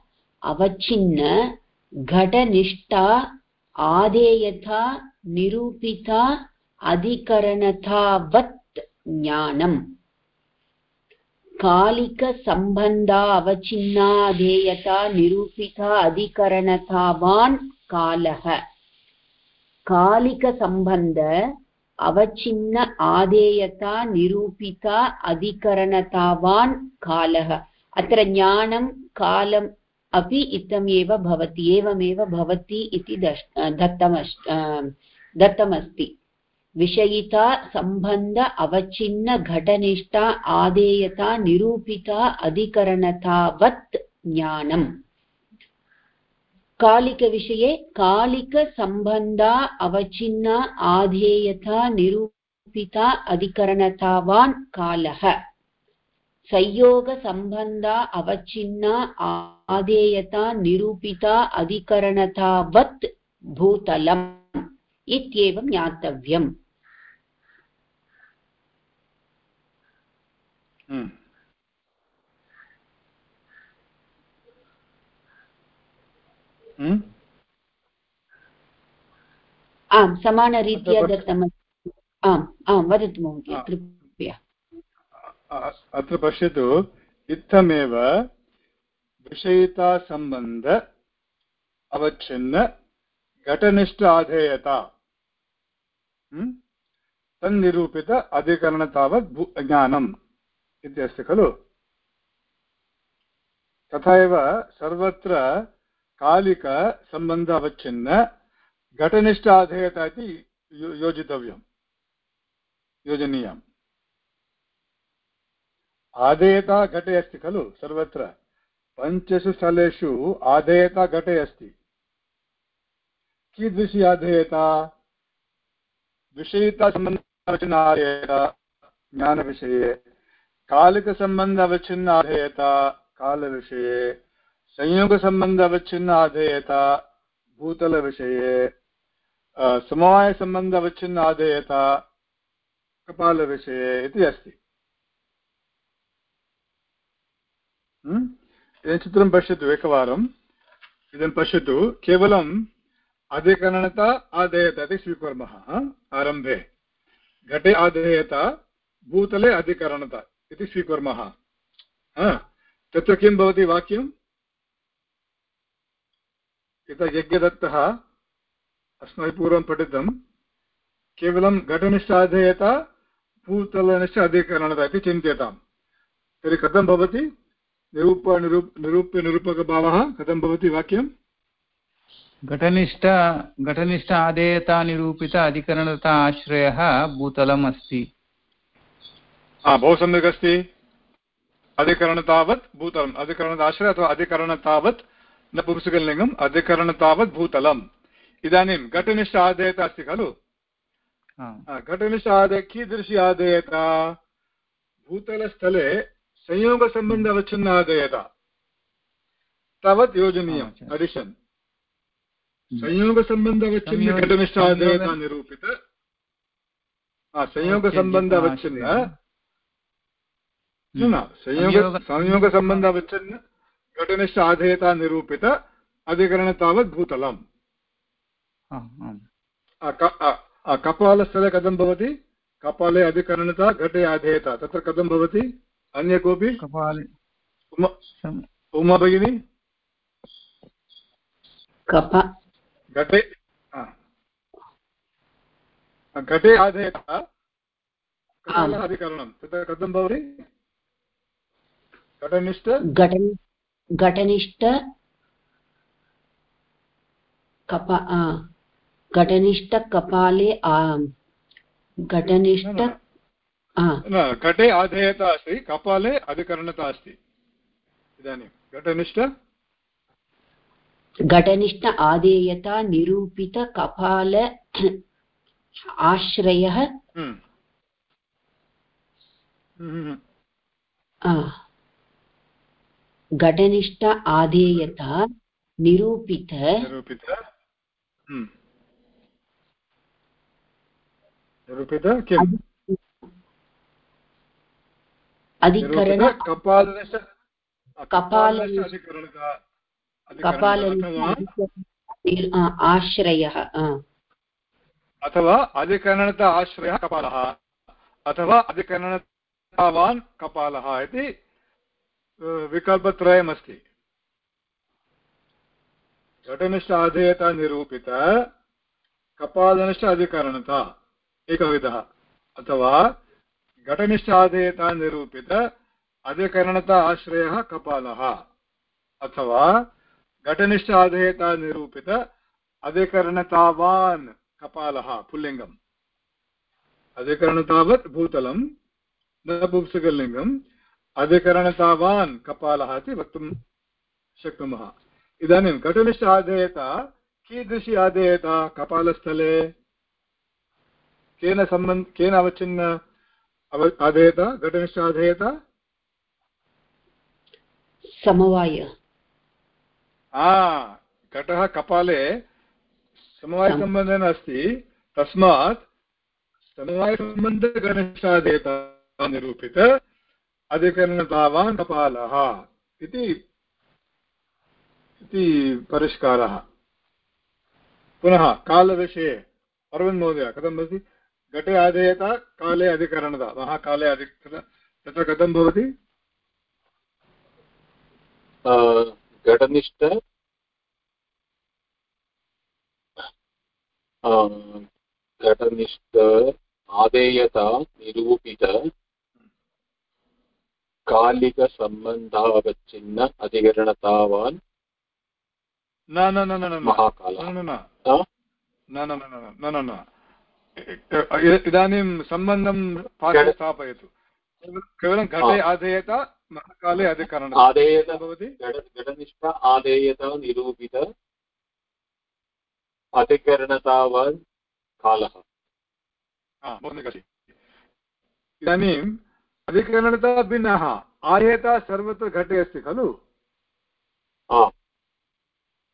अवच्छिन्न, घटनिष्ठा आदेयता निरूपिता, अधिकरणतावत् ज्ञानम्। कालिकसम्बन्धा अवच्छिन्नाधेयता निरूपिता अधिकरणतावान् कालः। कालिकसम्बन्ध अवच्छिन्न आदेयता निरूपिता अधिकरणतावान् कालः। अत्र ज्ञानं, कालम् अपि इत्थमेव भवति, एवमेव भवति इति दत्तमस् दत्तमस्ति। विषयिता सम्बन्ध अवच्छिन्न, घटनिष्ठा, आदेयता, निरूपिता, अधिकरणतावत् ज्ञानम्। कालिकविषये कालिकसम्बन्धा अवच्छिन्ना, आधेयता, निरूपिता, अधिकरणतावान् कालः। संयोगसम्बन्धा अवच्छिन्ना, आधेयता, निरूपिता, अधिकरणतावत् भूतलम् इत्येवं ज्ञातव्यम्। आम् समानरीत्या दत्तमस्ति। आम् आम् वदतु महोदय कृपया। अत्र पश्यतु इत्थमेव विषयितासम्बन्ध अवच्छिन्न घटनिष्ठ आधेयता हम्म? तन्निरूपित अधिकरण तावत् ज्ञानम्। इति अस्ति, खलु? तथा एव सर्वत्र कालिकसम्बन्ध अवच्छिन्न घटनिष्ठ आधेयता इति योजितव्यम्, योजनीयम्। आधेयता घटे अस्ति, खलु? सर्वत्र। पञ्चसु स्थलेषु आधेयता घटे अस्ति। कीदृशी आधेयता? विषयितासम्बन्ध आधेयता ज्ञानविषये। कालिकसम्बन्ध अवच्छिन्न आधेयता कालविषये संयोगसम्बन्ध अवच्छिन्न भूतलविषये समवायसम्बन्ध अवच्छिन्न आधेयता कपालविषये इति अस्ति। इदं चित्रं पश्यतु एकवारम्। इदं पश्यतु, केवलम् अधिकरणता, आधेयता इति स्वीकुर्मः आरम्भे। घटे आधेयता, भूतले अधिकरणता। इति स्वीकुर्मः। तत्र किं भवति वाक्यम्? यथा यज्ञदत्तः अस्माभिः पूर्वं पठितं, केवलं घटनिष्ठाधेयता भूतलनिष्ठ अधिकरणता इति चिन्त्यताम्। तर्हि कथं भवति? निरूप निरूप निरूप्य कथं भवति वाक्यम्? घटनिष्ठ घटनिष्ठ आदेयता निरूपित अधिकरणता आश्रयः भूतलम् अस्ति हा बहु सम्यक् अस्ति। अधिकरण तावत् भूतलम्। अधिकरणदाश्रय अथवा अधिकरण तावत् न पुंसकलिङ्गम् अधिकरण तावत् भूतलम्। इदानीं घटनिष्ठ आदेयता अस्ति खलु? घटनिष्ठ आदेय कीदृशी आदेयता? भूतलस्थले संयोगसम्बन्धवचन आदेयता। तावत् योजनीयम् अडिशन् संयोगसम्बन्धवचन घटनिष्ठ आदेयता निरूपित। संयोगसम्बन्धवचन न संयोग संयोगसम्बन्ध अवच्छिन्न आधेयता निरूपित अधिकरण तावत् भूतलम्। कपालस्थले कथं भवति? कपाले अधिकरणता घटे आधेयता तत्र कथं भवति? अन्य कोऽपि? कपाले उमा भगिनी? घटे घटे आधेयता अधिकरणं तत्र कथं भवति? घटनिष्ठ घटनिष्ठ कपा घटनिष्ठकपाले घटनिष्ठ घटे आधेयता अस्ति कपाले अधिकरणता अस्ति इदानीं घटनिष्ठ घटनिष्ठ आदेयता निरूपितकपाल आश्रयः घटनिष्ठ आधेयता निरूपित निरूपित निरूपित किम् अधिकरण कपालनिष्ठ कपाल आश्रयः अथवा अधिकरणता आश्रयः कपालः अथवा अधिकरणतावान् कपालः इति विकल्पत्रयमस्ति। घटनिष्ठ आधेयता निरूपित कपालनिष्ठ अधिकरणता एकविधः। अथवा घटनिष्ठ आधेयता निरूपित अधिकरणता आश्रयः कपालः। अथवा घटनिष्ठ आधेयता निरूपित अधिकरणतावान् कपालः, पुल्लिङ्गम्। अधिकरणतावत् भूतलं, नपुंसकलिङ्गम् अधिकरणतावान् कपालः इति वक्तुं शक्नुमः। इदानीं घटनिष्ठ आधेयता कीदृशी आधेयता कपालस्थले? केन सम्बन्ध केन अवच्छिन्न अव आधेयता घटनिष्ठ आधेयता समवाय। घटः कपाले समवायसम्बन्धेन अस्ति। तस्मात् समवायसम्बन्धघनिष्ठादेयता निरूपित। अधिकरणतावान् इति इति परिष्कारः। पुनः कालविषये अरविन्द महोदय कथं भवति? घटे आधेयता, काले अधिकरणता, महाकाले अधिक तत्र कथं भवति? घटनिष्ठ घटनिष्ठ आदेयता निरूपित कालिकसम्बन्धावच्छिन्न अधिकरणतावान् न न न न महाकाल। न न न न न इदानीं सम्बन्धं पार्श्वे स्थापयतु। केवलं घटे आधेयत महाकाले अधिकरण आधेयत भवति? घटनिष्ठ आधेयत निरूपित अधिकरणतावान् कालः। इदानीं अधिकरणता भिन्नः आयता सर्वत्र घटे अस्ति खलु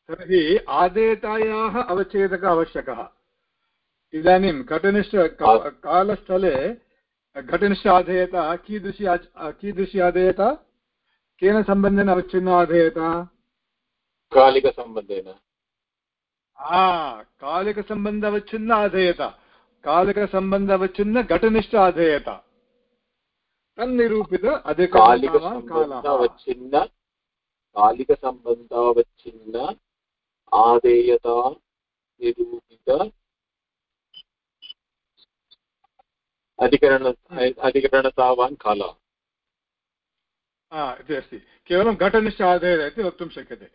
तर्हि आदेयतायाः अवच्छेदकः आवश्यकः। इदानीं घटनिष्ठ कालस्थले घटनिष्ठ आधेयता कीदृशी कीदृशी आधेयता केन सम्बन्धेन अवच्छिन्न आधेयता कालिकसम्बन्धेन। हा कालिकसम्बन्ध अवच्छिन्न आधेयता कालिकसम्बन्ध अवच्छिन्न घटनिष्ठ आधेयता तन्निरूपित कालः कालिकसम्बन्धावच्छिन्न आदेयता निरूपित अधिकरण अधिकरणतावान् कालः इति अस्ति केवलं घटनिष्ठ आधेयता इति वक्तुं शक्यते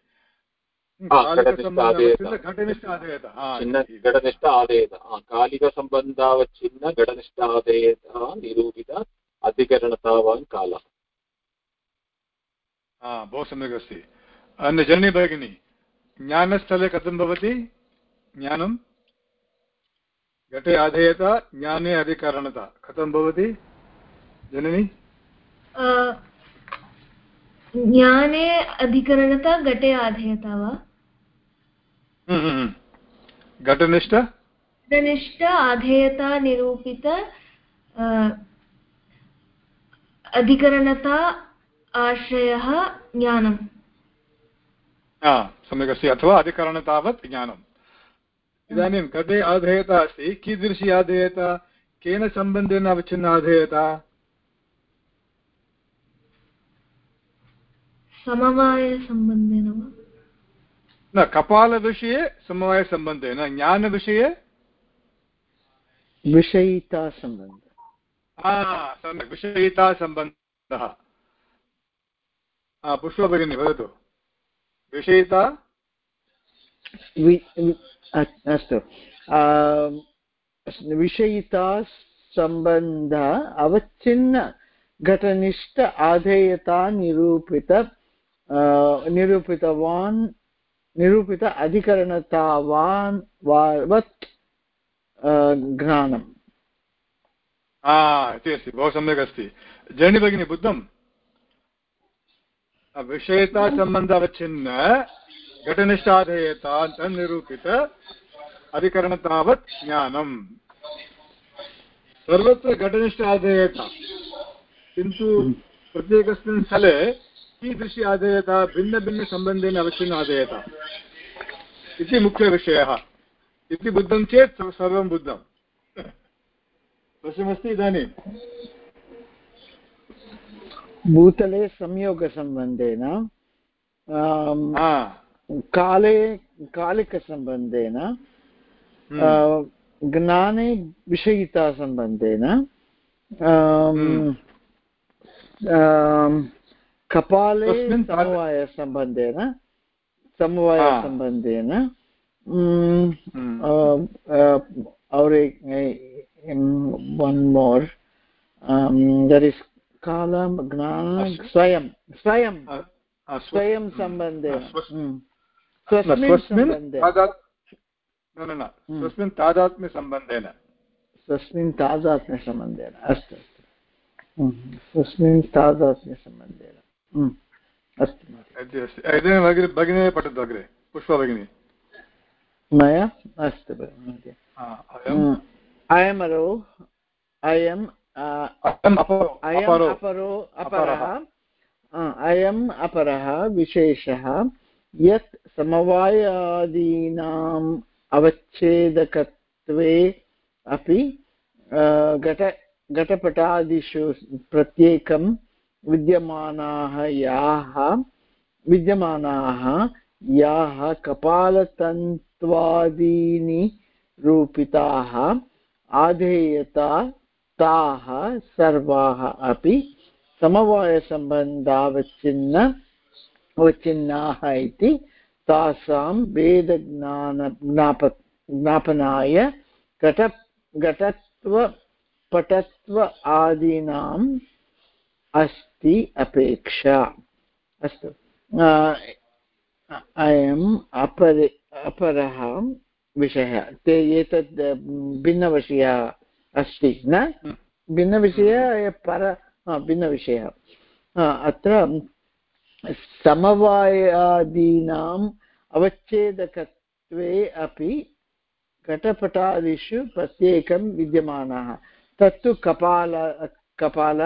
घटनिष्ठ आधेयता कालिकसम्बन्धावच्छिन्न घटनिष्ठ आदेयत निरूपित अधिकरणतावान् कालः। बहु सम्यक् अस्ति। अन्य जननी भगिनी ज्ञानस्थले कथं भवति? ज्ञानं? घटे आधेयता ज्ञाने अधिकरणता कथं भवति? जननी? ज्ञाने अधिकरणता घटे आधेयता वा? हम्म, हम्म, हम्म। घटनिष्ठ? घटनिष्ठ आधेयता निरूपित अ, अधिकरणता आश्रयः ज्ञानम्। सम्यक् अस्ति। अथवा अधिकरणतावत् ज्ञानम्। इदानीं घटे आधेयता अस्ति? कीदृशी आधेयता? केन सम्बन्धेन अवच्छिन्न आधेयता? समवायसम्बन्धेन वा? न कपालविषये समवायसम्बन्धेन। ज्ञानविषये? विषयितासम्बन्ध सम्यक् विषयितासम्बन्धः हा पुष्पा भगिनी वदतु विषयिता अस्तु आम्, विषयितासम्बन्ध अवच्छिन्न घटनिष्ठ आधेयता निरूपित निरूपितवान् निरूपित अधिकरणतावान् वत् ज्ञानम् हा इति अस्ति बहु सम्यक् अस्ति जयिनी भगिनी बुद्धं विषयतासम्बन्ध अवच्छिन्न घटनिष्ठाधेयता तन्निरूपित अधिकरणतावत् ज्ञानम् सर्वत्र घटनिष्ठ आधेयता किन्तु प्रत्येकस्मिन् स्थले कीदृशी आधेयता भिन्नभिन्नसम्बन्धेन अवच्छिन्न आधेयता इति मुख्यविषयः इति बुद्धं चेत् सर्वं बुद्धम् स्पष्टमस्ति इदानीं? भूतले संयोगसम्बन्धेन काले कालिकसम्बन्धेन हम्म, ज्ञाने विषयितासम्बन्धेन हम्म। कपाले समवायसम्बन्धेन समवायसम्बन्धेन um, one more. Um, that is kalam gnana अस्तु। स्वयं स्वयं सम्बन्धे न न। स्वस्मिन् तादात्म्यसम्बन्धेन स्वस्मिन् तादात्म्यसम्बन्धेन अस्तु अस्तु। स्वस्मिन् तादात्म्यसम्बन्धेन। अस्तु भगिनी भगिनी पठतु अग्रे पुष्पा भगिनी मया अस्तु हा, अयम्। अयमरो अयम् अयम् अपरो अपरो अयम् अपरः विशेषः यत् समवायादीनाम् अवच्छेदकत्वे अपि घट घटपटादिषु प्रत्येकं विद्यमानाः याः विद्यमानाः याः कपालतन्त्वादीनि रूपिताः आधेयता ताः सर्वाः अपि समवायसम्बन्धावच्छिन्न इति तासां वेदज्ञान ज्ञाप ज्ञापनाय घट घटत्व पटत्व आदीनाम् अस्ति अपेक्षा। अस्तु। अयम् अपरे अपरः विषयः। ते एतद् भिन्नविषयः अस्ति न? भिन्नविषयः पर भिन्नविषयः। अत्र समवायादीनाम् अवच्छेदकत्वे अपि घटपटादिषु प्रत्येकं विद्यमानः। तत्तु कपाल कपाल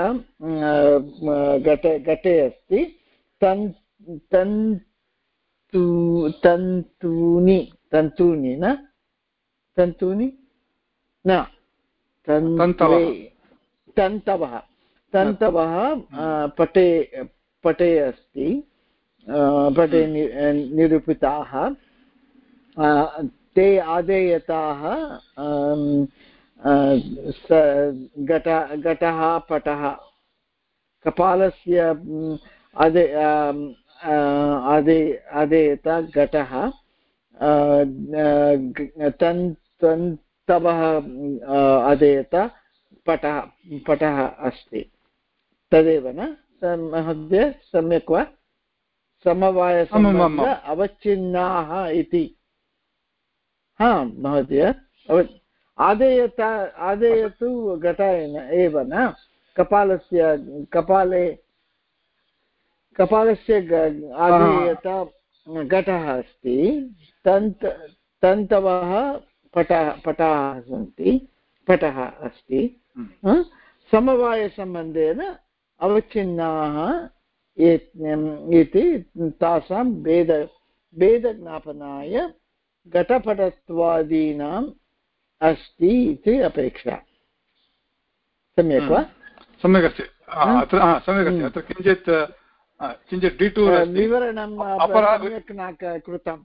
घट घटे अस्ति। तन् तन्तु तन्तूनि तन्तूनि न? तन्तूनि न। तन्तवे। तन्तवः तन्तवः पटे पटे अस्ति। पटे निरूपिताः। ते आदेयताः घट घटः पटः। कपालस्य आदे आदे आदेयत घटः तन् तन्तवः आदेयत पटः पटः अस्ति। तदेव न? महोदय सम्यक् वा? समवायसम्बन्ध अवच्छिन्नाः इति। हा महोदय आदेयत आदेयतु घटेन एव न? कपालस्य कपाले कपालस्य आदेयत घटः अस्ति। तन्त तन्तवः पटः पटाः सन्ति। पटः अस्ति। समवायसम्बन्धेन अवच्छिन्नाः इति तासां भेद भेदज्ञापनाय घटपटत्वादीनाम् अस्ति इति अपेक्षा। सम्यक् वा? सम्यक् अस्ति अत्र सम्यक् अस्ति अत्र किञ्चित् किञ्चित् डिटूर् विवरणं सम्यक् न कृतं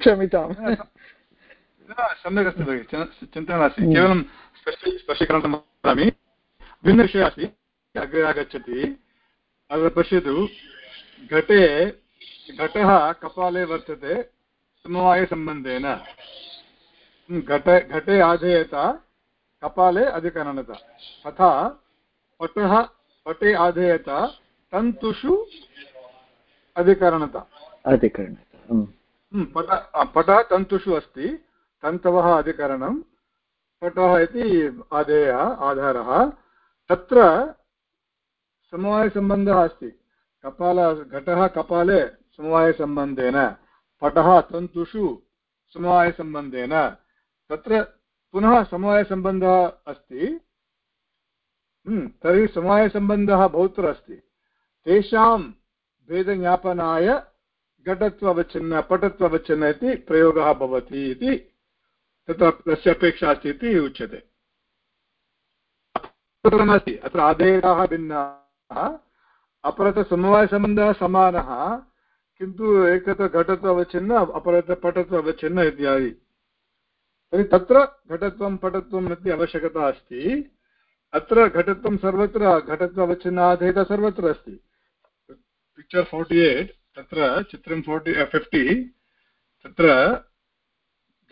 क्षम्यताम् सम्यक् अस्ति भगिनि चिन्ता नास्ति केवलं स्पष्टीकरणं वदामि भिन्नविषयः अस्ति अग्रे आगच्छति अत्र पश्यतु घटे घटः कपाले वर्तते समवायसम्बन्धेन घट घटे आधेयत कपाले अधिकरणता तथा पटः पटे आधेयत तन्तुषु अधिकरणता। अधिकरणता पट पटः तन्तुषु अस्ति तन्तवः अधिकरणं पटः इति आधेयः आधारः। तत्र समवायसम्बन्धः अस्ति। कपाल घटः कपाले समवायसम्बन्धेन पटः तन्तुषु समवायसम्बन्धेन। तत्र पुनः समवायसम्बन्धः अस्ति। तर्हि समवायसम्बन्धः बहुत्र अस्ति। तेषां भेदज्ञापनाय घटत्ववच्छिन्न पटत्ववच्छिन्न इति प्रयोगः भवति इति तत्र तस्य अपेक्षा अस्ति इति उच्यते। नास्ति अत्र आदेयाः भिन्नाः। अपरतः समवायसम्बन्धः समानः, किन्तु एकत्र घटत्ववच्छिन्न अपरत्र पटत्ववच्छिन्न इत्यादि। तर्हि तत्र घटत्वं, पटत्वम् इति आवश्यकता अस्ति। अत्र घटत्वं सर्वत्र घटत्ववच्छिन्नाधेयः सर्वत्र अस्ति। पिक्चर् फोर्टि एय्ट् तत्र चित्रं फोर्टि फिफ्टि तत्र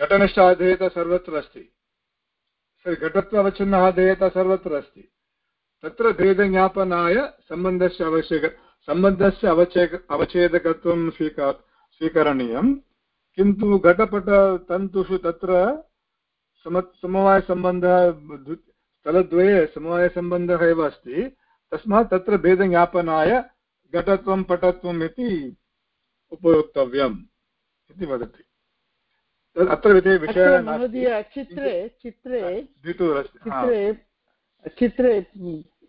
घटनिष्ठाधेयः सर्वत्र अस्ति। घटत्ववच्छिन्नः देयता सर्वत्र अस्ति। तत्र भेदज्ञापनाय सम्बन्धस्य आवश्यक, सम्बन्धस्य अवचेक अवच्छेदकत्वं स्वीका, स्वीकरणीयं। किन्तु घटपटतन्तुषु तत्र सम, समवायसम्बन्धः स्थलद्वये समवायसम्बन्धः एव अस्ति। तस्मात् तत्र भेदज्ञापनाय घटत्वं पटत्वम् इति उपयोक्तव्यम् इति वदति। अत्र विधे विषयः महोदय चित्रे चित्रे चित्रे चित्रे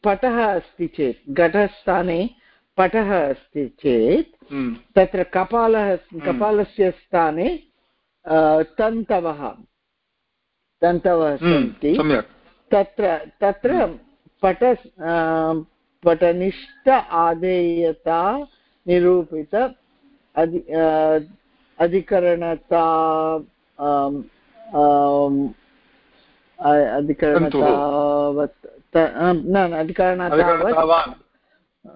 पटः अस्ति चेत् घटस्थाने पटः अस्ति चेत् तत्र कपालः कपालस्य स्थाने तन्तवः तन्तवः सन्ति। तत्र तत्र पट पटनिष्ठ आधेयता निरूपित अधि अधिकरणता अधिकरणतावत्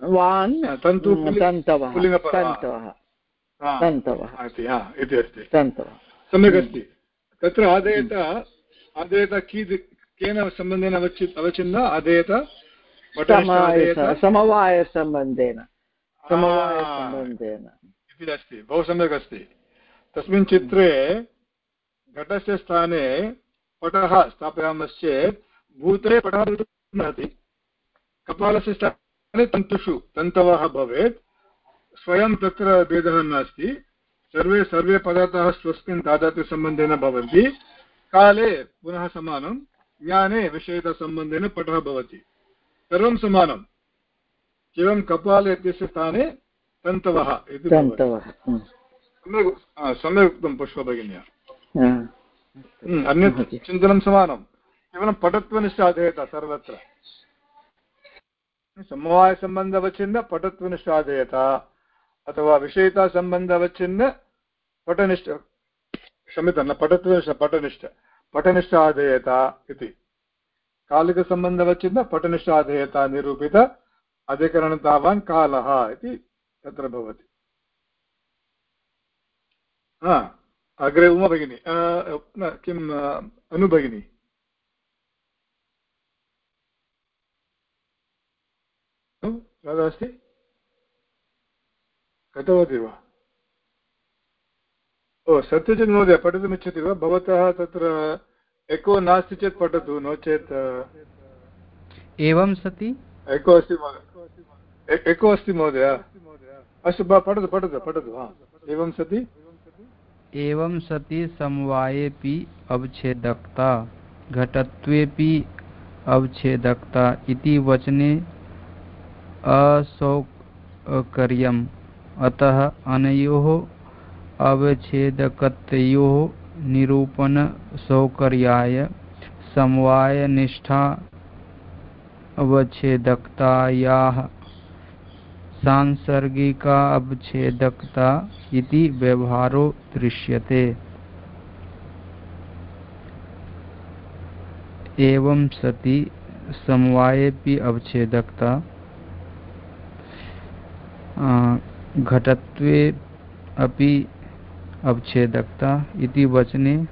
वान् तन्तवः तन्तवः तन्तवः। इति अस्ति। तन्तवः। सम्यक् अस्ति। तत्र आदेयत अधेयत कीद् केन सम्बन्धेन अवचि अवचिन्न अधेयत समवायसम्बन्धेन समवायसम्बन्धेन इति अस्ति बहु सम्यक् अस्ति तस्मिन् चित्रे घटस्य स्थाने पटः स्थापयामश्चेत् भूतले पटः भवति कपालस्य स्थाने तन्तुषु तन्तवः भवेत्। स्वयं तत्र भेदः नास्ति। सर्वे सर्वे पदार्थाः स्वस्मिन् तादात्म्यसम्बन्धेन भवन्ति। काले पुनः समानं ज्ञाने विषयतासम्बन्धेन पटः भवति। सर्वं समानं केवलं कपाल इत्यस्य स्थाने तन्तवः इति सम्यक् सम्यक् उक्तं पुष्प भगिन्या। अन्यत् चिन्तनं समानं केवलं पटत्वनिष्ठ अधेयत सर्वत्र। समवायसम्बन्धवच्छिन्न पटत्वनिष्ठ अधेयत अथवा विषयितासम्बन्धवच्छिन्न पटनिष्ठ क्षम्यतां न पटत्वनिष्ठ पटनिष्ठ। पटनिष्ठ आधेयत इति। कालिकसम्बन्धवच्छिन्न पटनिष्ठ आधेयत निरूपित अधिकरणतावान् कालः इति तत्र भवति. अग्रे उमा भगिनी किम् कदा अस्ति? गतवती वा? ओ, सत्यजित् महोदय, पठितुमिच्छति वा? भवतः तत्र एको नास्ति चेत् पठतु नो चेत् एवं सति एको अस्ति एको अस्ति महोदय अस्तु पठतु पठतु पठतु हा एवं सति एवं सति समवायेऽपि अवच्छेदकता घटत्वेऽपि अवच्छेदकता इति वचने असौकर्यम् अतः अनयोः अवच्छेदकतयोः निरूपणसौकर्याय समवायनिष्ठा अवच्छेदकतायाः सांसर्गिका अवच्छेदकता इति व्यवहारो दृश्यते। एवं सति समवायेऽपि अवच्छेदकता घटत्वे अपि अवच्छेदकता इति वचने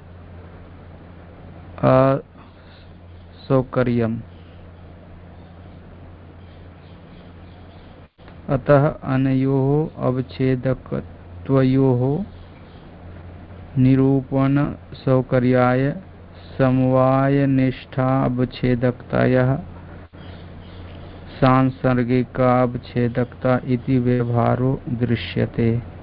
असौकर्यम् अतः अनयोः अवच्छेदकत्वयोः निरूपणसौकर्याय समवायनिष्ठावच्छेदकतायाः सांसर्गिकावच्छेदकता इति व्यवहारो दृश्यते।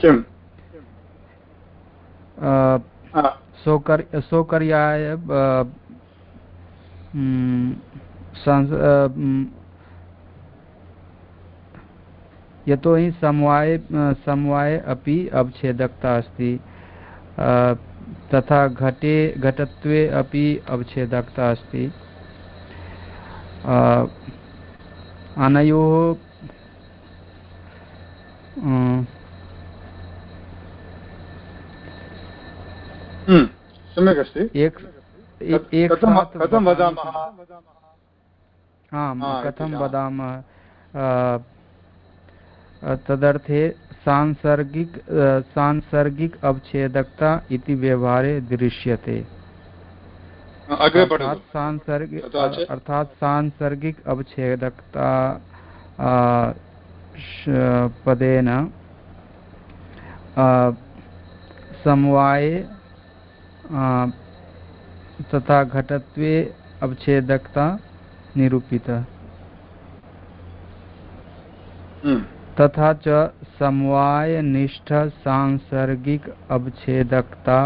किम् सौकर्य सौकर्याय यतोहि समवाय समवाय अपि अवच्छेदकता अस्ति। तथा घटे घटत्वे अपि अवच्छेदकता अस्ति। अनयोः सम्यक् अस्ति एक एक कथं वदामः। आम् कथं वदामः? तदर्थे सांसर्गिक सांसर्गिक अवच्छेदकता इति व्यवहारे दृश्यते। अर्थात सांसर्गिक अर्थात सांसर्गिक अवच्छेदकता पदेन समवाये तथा घटत्वे अवच्छेदकता निरूपिता। तथा च समवायनिष्ठ सांसर्गिक अवच्छेदकता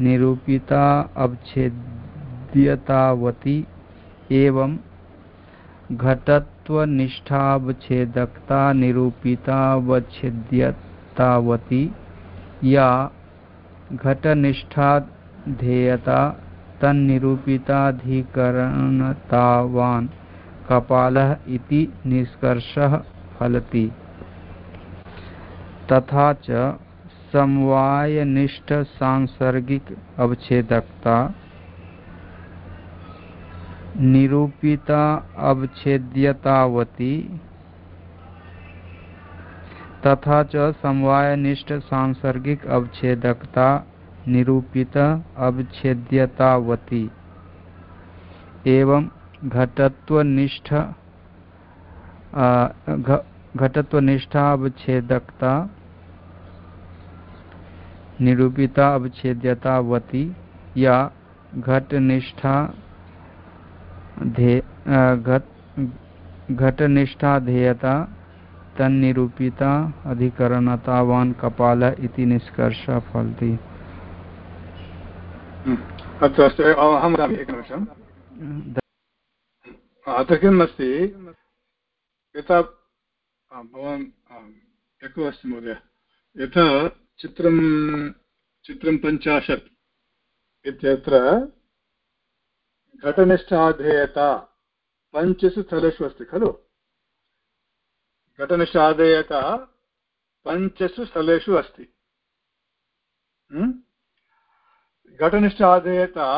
निरूपिता अवच्छेद्यतावती एवं घटत्वनिष्ठावच्छेदकता निरूपितावच्छेद्यतावती या घटनिष्ठाध्येयता तन्निरूपिताधिकरणतावान् कपालः इति निष्कर्षः फलति। तथा च समवायनिष्ठ सांसर्गिक अवच्छेदकता, निरूपिता अवच्छेद्यतावती, तथा च समवायनिष्ठ सांसर्गिक अवच्छेदकता, निरूपित अवच्छेद्यतावती, एवं घटत्वनिष्ठ घटत्वनिष्ठा अवच्छेदकता निरूपिता अवच्छेद्यतावती या घटनिष्ठा घटनिष्ठा ध्येयता तन्निरूपिता अधिकरणतावान् कपाल इति निष्कर्षः फलति। हम्म। अत्र अस्ति अहं वदामि एकनिमिषम्। अत्र किम् अस्ति? यथा भवान् एको अस्ति महोदय। यथा चित्रं चित्रं पञ्चाशत् इत्यत्र घटनिष्ठाधेयता पञ्चसु स्थलेषु अस्ति, खलु? घटनिष्ठाधेयता पञ्चसु स्थलेषु अस्ति? घटनिष्ठाधेयता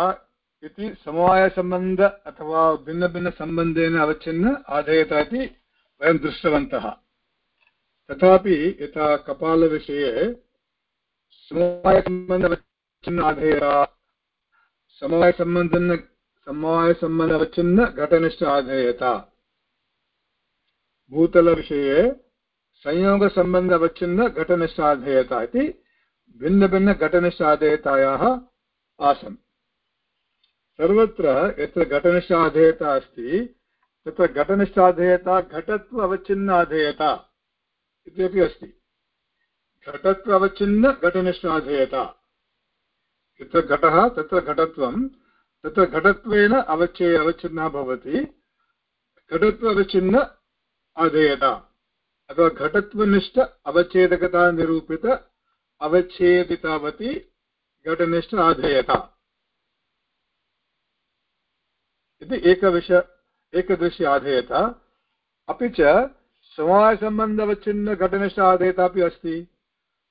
इति समवायसम्बन्ध अथवा भिन्नभिन्नसम्बन्धेन अवच्छिन्न आधेयता इति वयं दृष्टवन्तः। तथापि यथा कपालविषये समवायसम्बन्धवच्छिन्न आधेयता समवायसम्बन्धन समवायसम्बन्धवच्छिन्न घटनिष्ठ आधेयता। भूतलविषये संयोगसम्बन्धवच्छिन्न घटनिष्ठ आधेयता इति भिन्नभिन्नघटनिष्ठ आधेयतायाः आसन्। सर्वत्र यत्र घटनिष्ठाधेयता अस्ति, तत्र घटनिष्ठाधेयता घटत्व अवच्छिन्न अधेयता इत्यपि अस्ति। घटत्व अवच्छिन्न घटनिष्ठाधेयता। यत्र घटः, तत्र घटत्वं, तत्र घटत्वेन अवच्छे, अवच्छिन्नः भवति। घटत्व अवच्छिन्न अधेयता। अथवा घटत्वनिष्ठ अवच्छेदकता निरूपित अवच्छेदितावती घटनिष्ठ आधेयता इति एकविष, एकदृश्य आधेयता अपि च समवायसम्बन्धवच्छिन्नघटनिष्ठ आधेयता अपि अस्ति।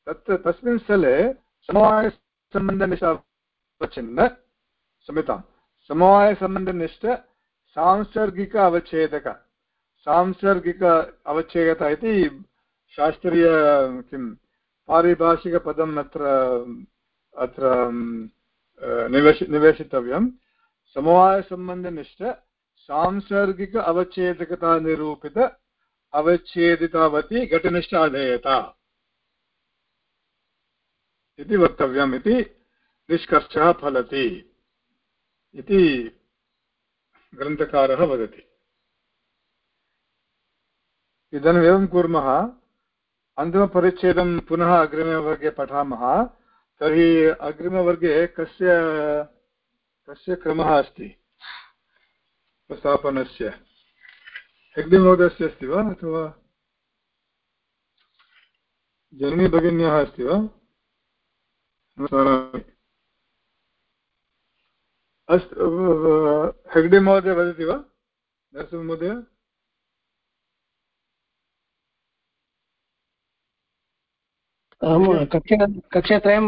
तत्र तस्मिन् स्थले समवायसम्बन्धनिष्ठावच्छिन्न क्षम्यतां समवायसम्बन्धनिष्ठ सांसर्गिक अवच्छेदक। सांसर्गिक अवच्छेदता इति शास्त्रीय, किं पारिभाषिकपदम् अत्र अत्र निवेश, निवेशितव्यं। समवायसम्बन्धनिष्ठ सांसर्गिक अवच्छेदकता निरूपित अवच्छेदितावती घटनिष्ठ अधेयता इति वक्तव्यम् इति निष्कर्षः फलति इति ग्रन्थकारः वदति। इदानीम् एवं कुर्मः, अन्तिमपरिच्छेदं पुनः अग्रिमवर्गे पठामः, तर्हि अग्रिमवर्गे कस्य कस्य क्रमः अस्ति? उपस्थापनस्य हेग्डिमहोदयस्य अस्ति वा अथवा जननी भगिन्याः अस्ति वा? अस्तु हेग्डे महोदय वदति वा नरसिंहमहोदय अहं कक्षा कक्षात्रयं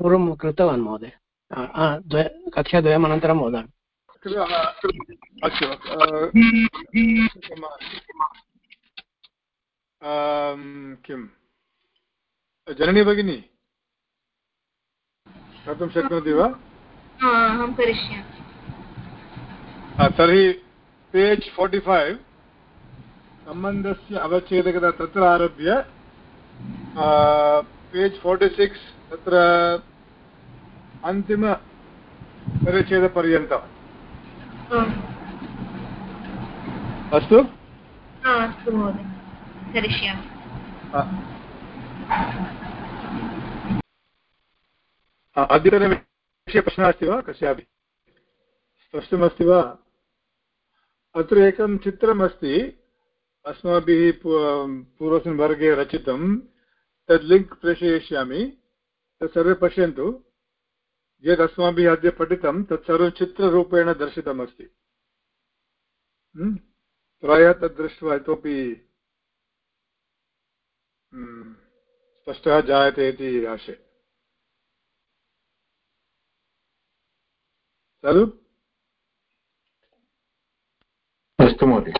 पूर्वं कृतवान् महोदय कक्षाद्वयम् अनन्तरं वदामि अस्तु किं जननी भगिनी कर्तुं शक्नोति वा? अहं करिष्यामि। तर्हि पेज् फोर्टि फैव् सम्बन्धस्य अवच्छेदकता तत्र आरभ्य पेज् फोर्टि सिक्स् तत्र अन्तिमपरिच्छेदपर्यन्तम् अस्तु? अस्तु महोदय। करिष्यामि। अद्यतनविषये प्रश्नः अस्ति वा कस्यापि? स्पष्टमस्ति वा? अत्र एकं चित्रमस्ति अस्माभिः पूर्वस्मिन् वर्गे रचितं। तद् लिङ्क् प्रेषयिष्यामि। तत् सर्वे पश्यन्तु। यद् अस्माभिः अद्य पठितं तत् सर्वं चित्ररूपेण दर्शितमस्ति। हम्म? प्रायः तद् दृष्ट्वा इतोपि हम्म, स्पष्टः जायते इति आशे। खलु अस्तु महोदय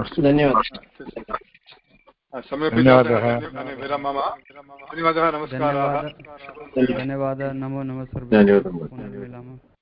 अस्तु धन्यवादः धन्यवादः। धन्यवादः नमस्कारः धन्यवादः धन्यवादः नमो नमः सर्वेभ्यः धन्यवादः पुनर्मिलामः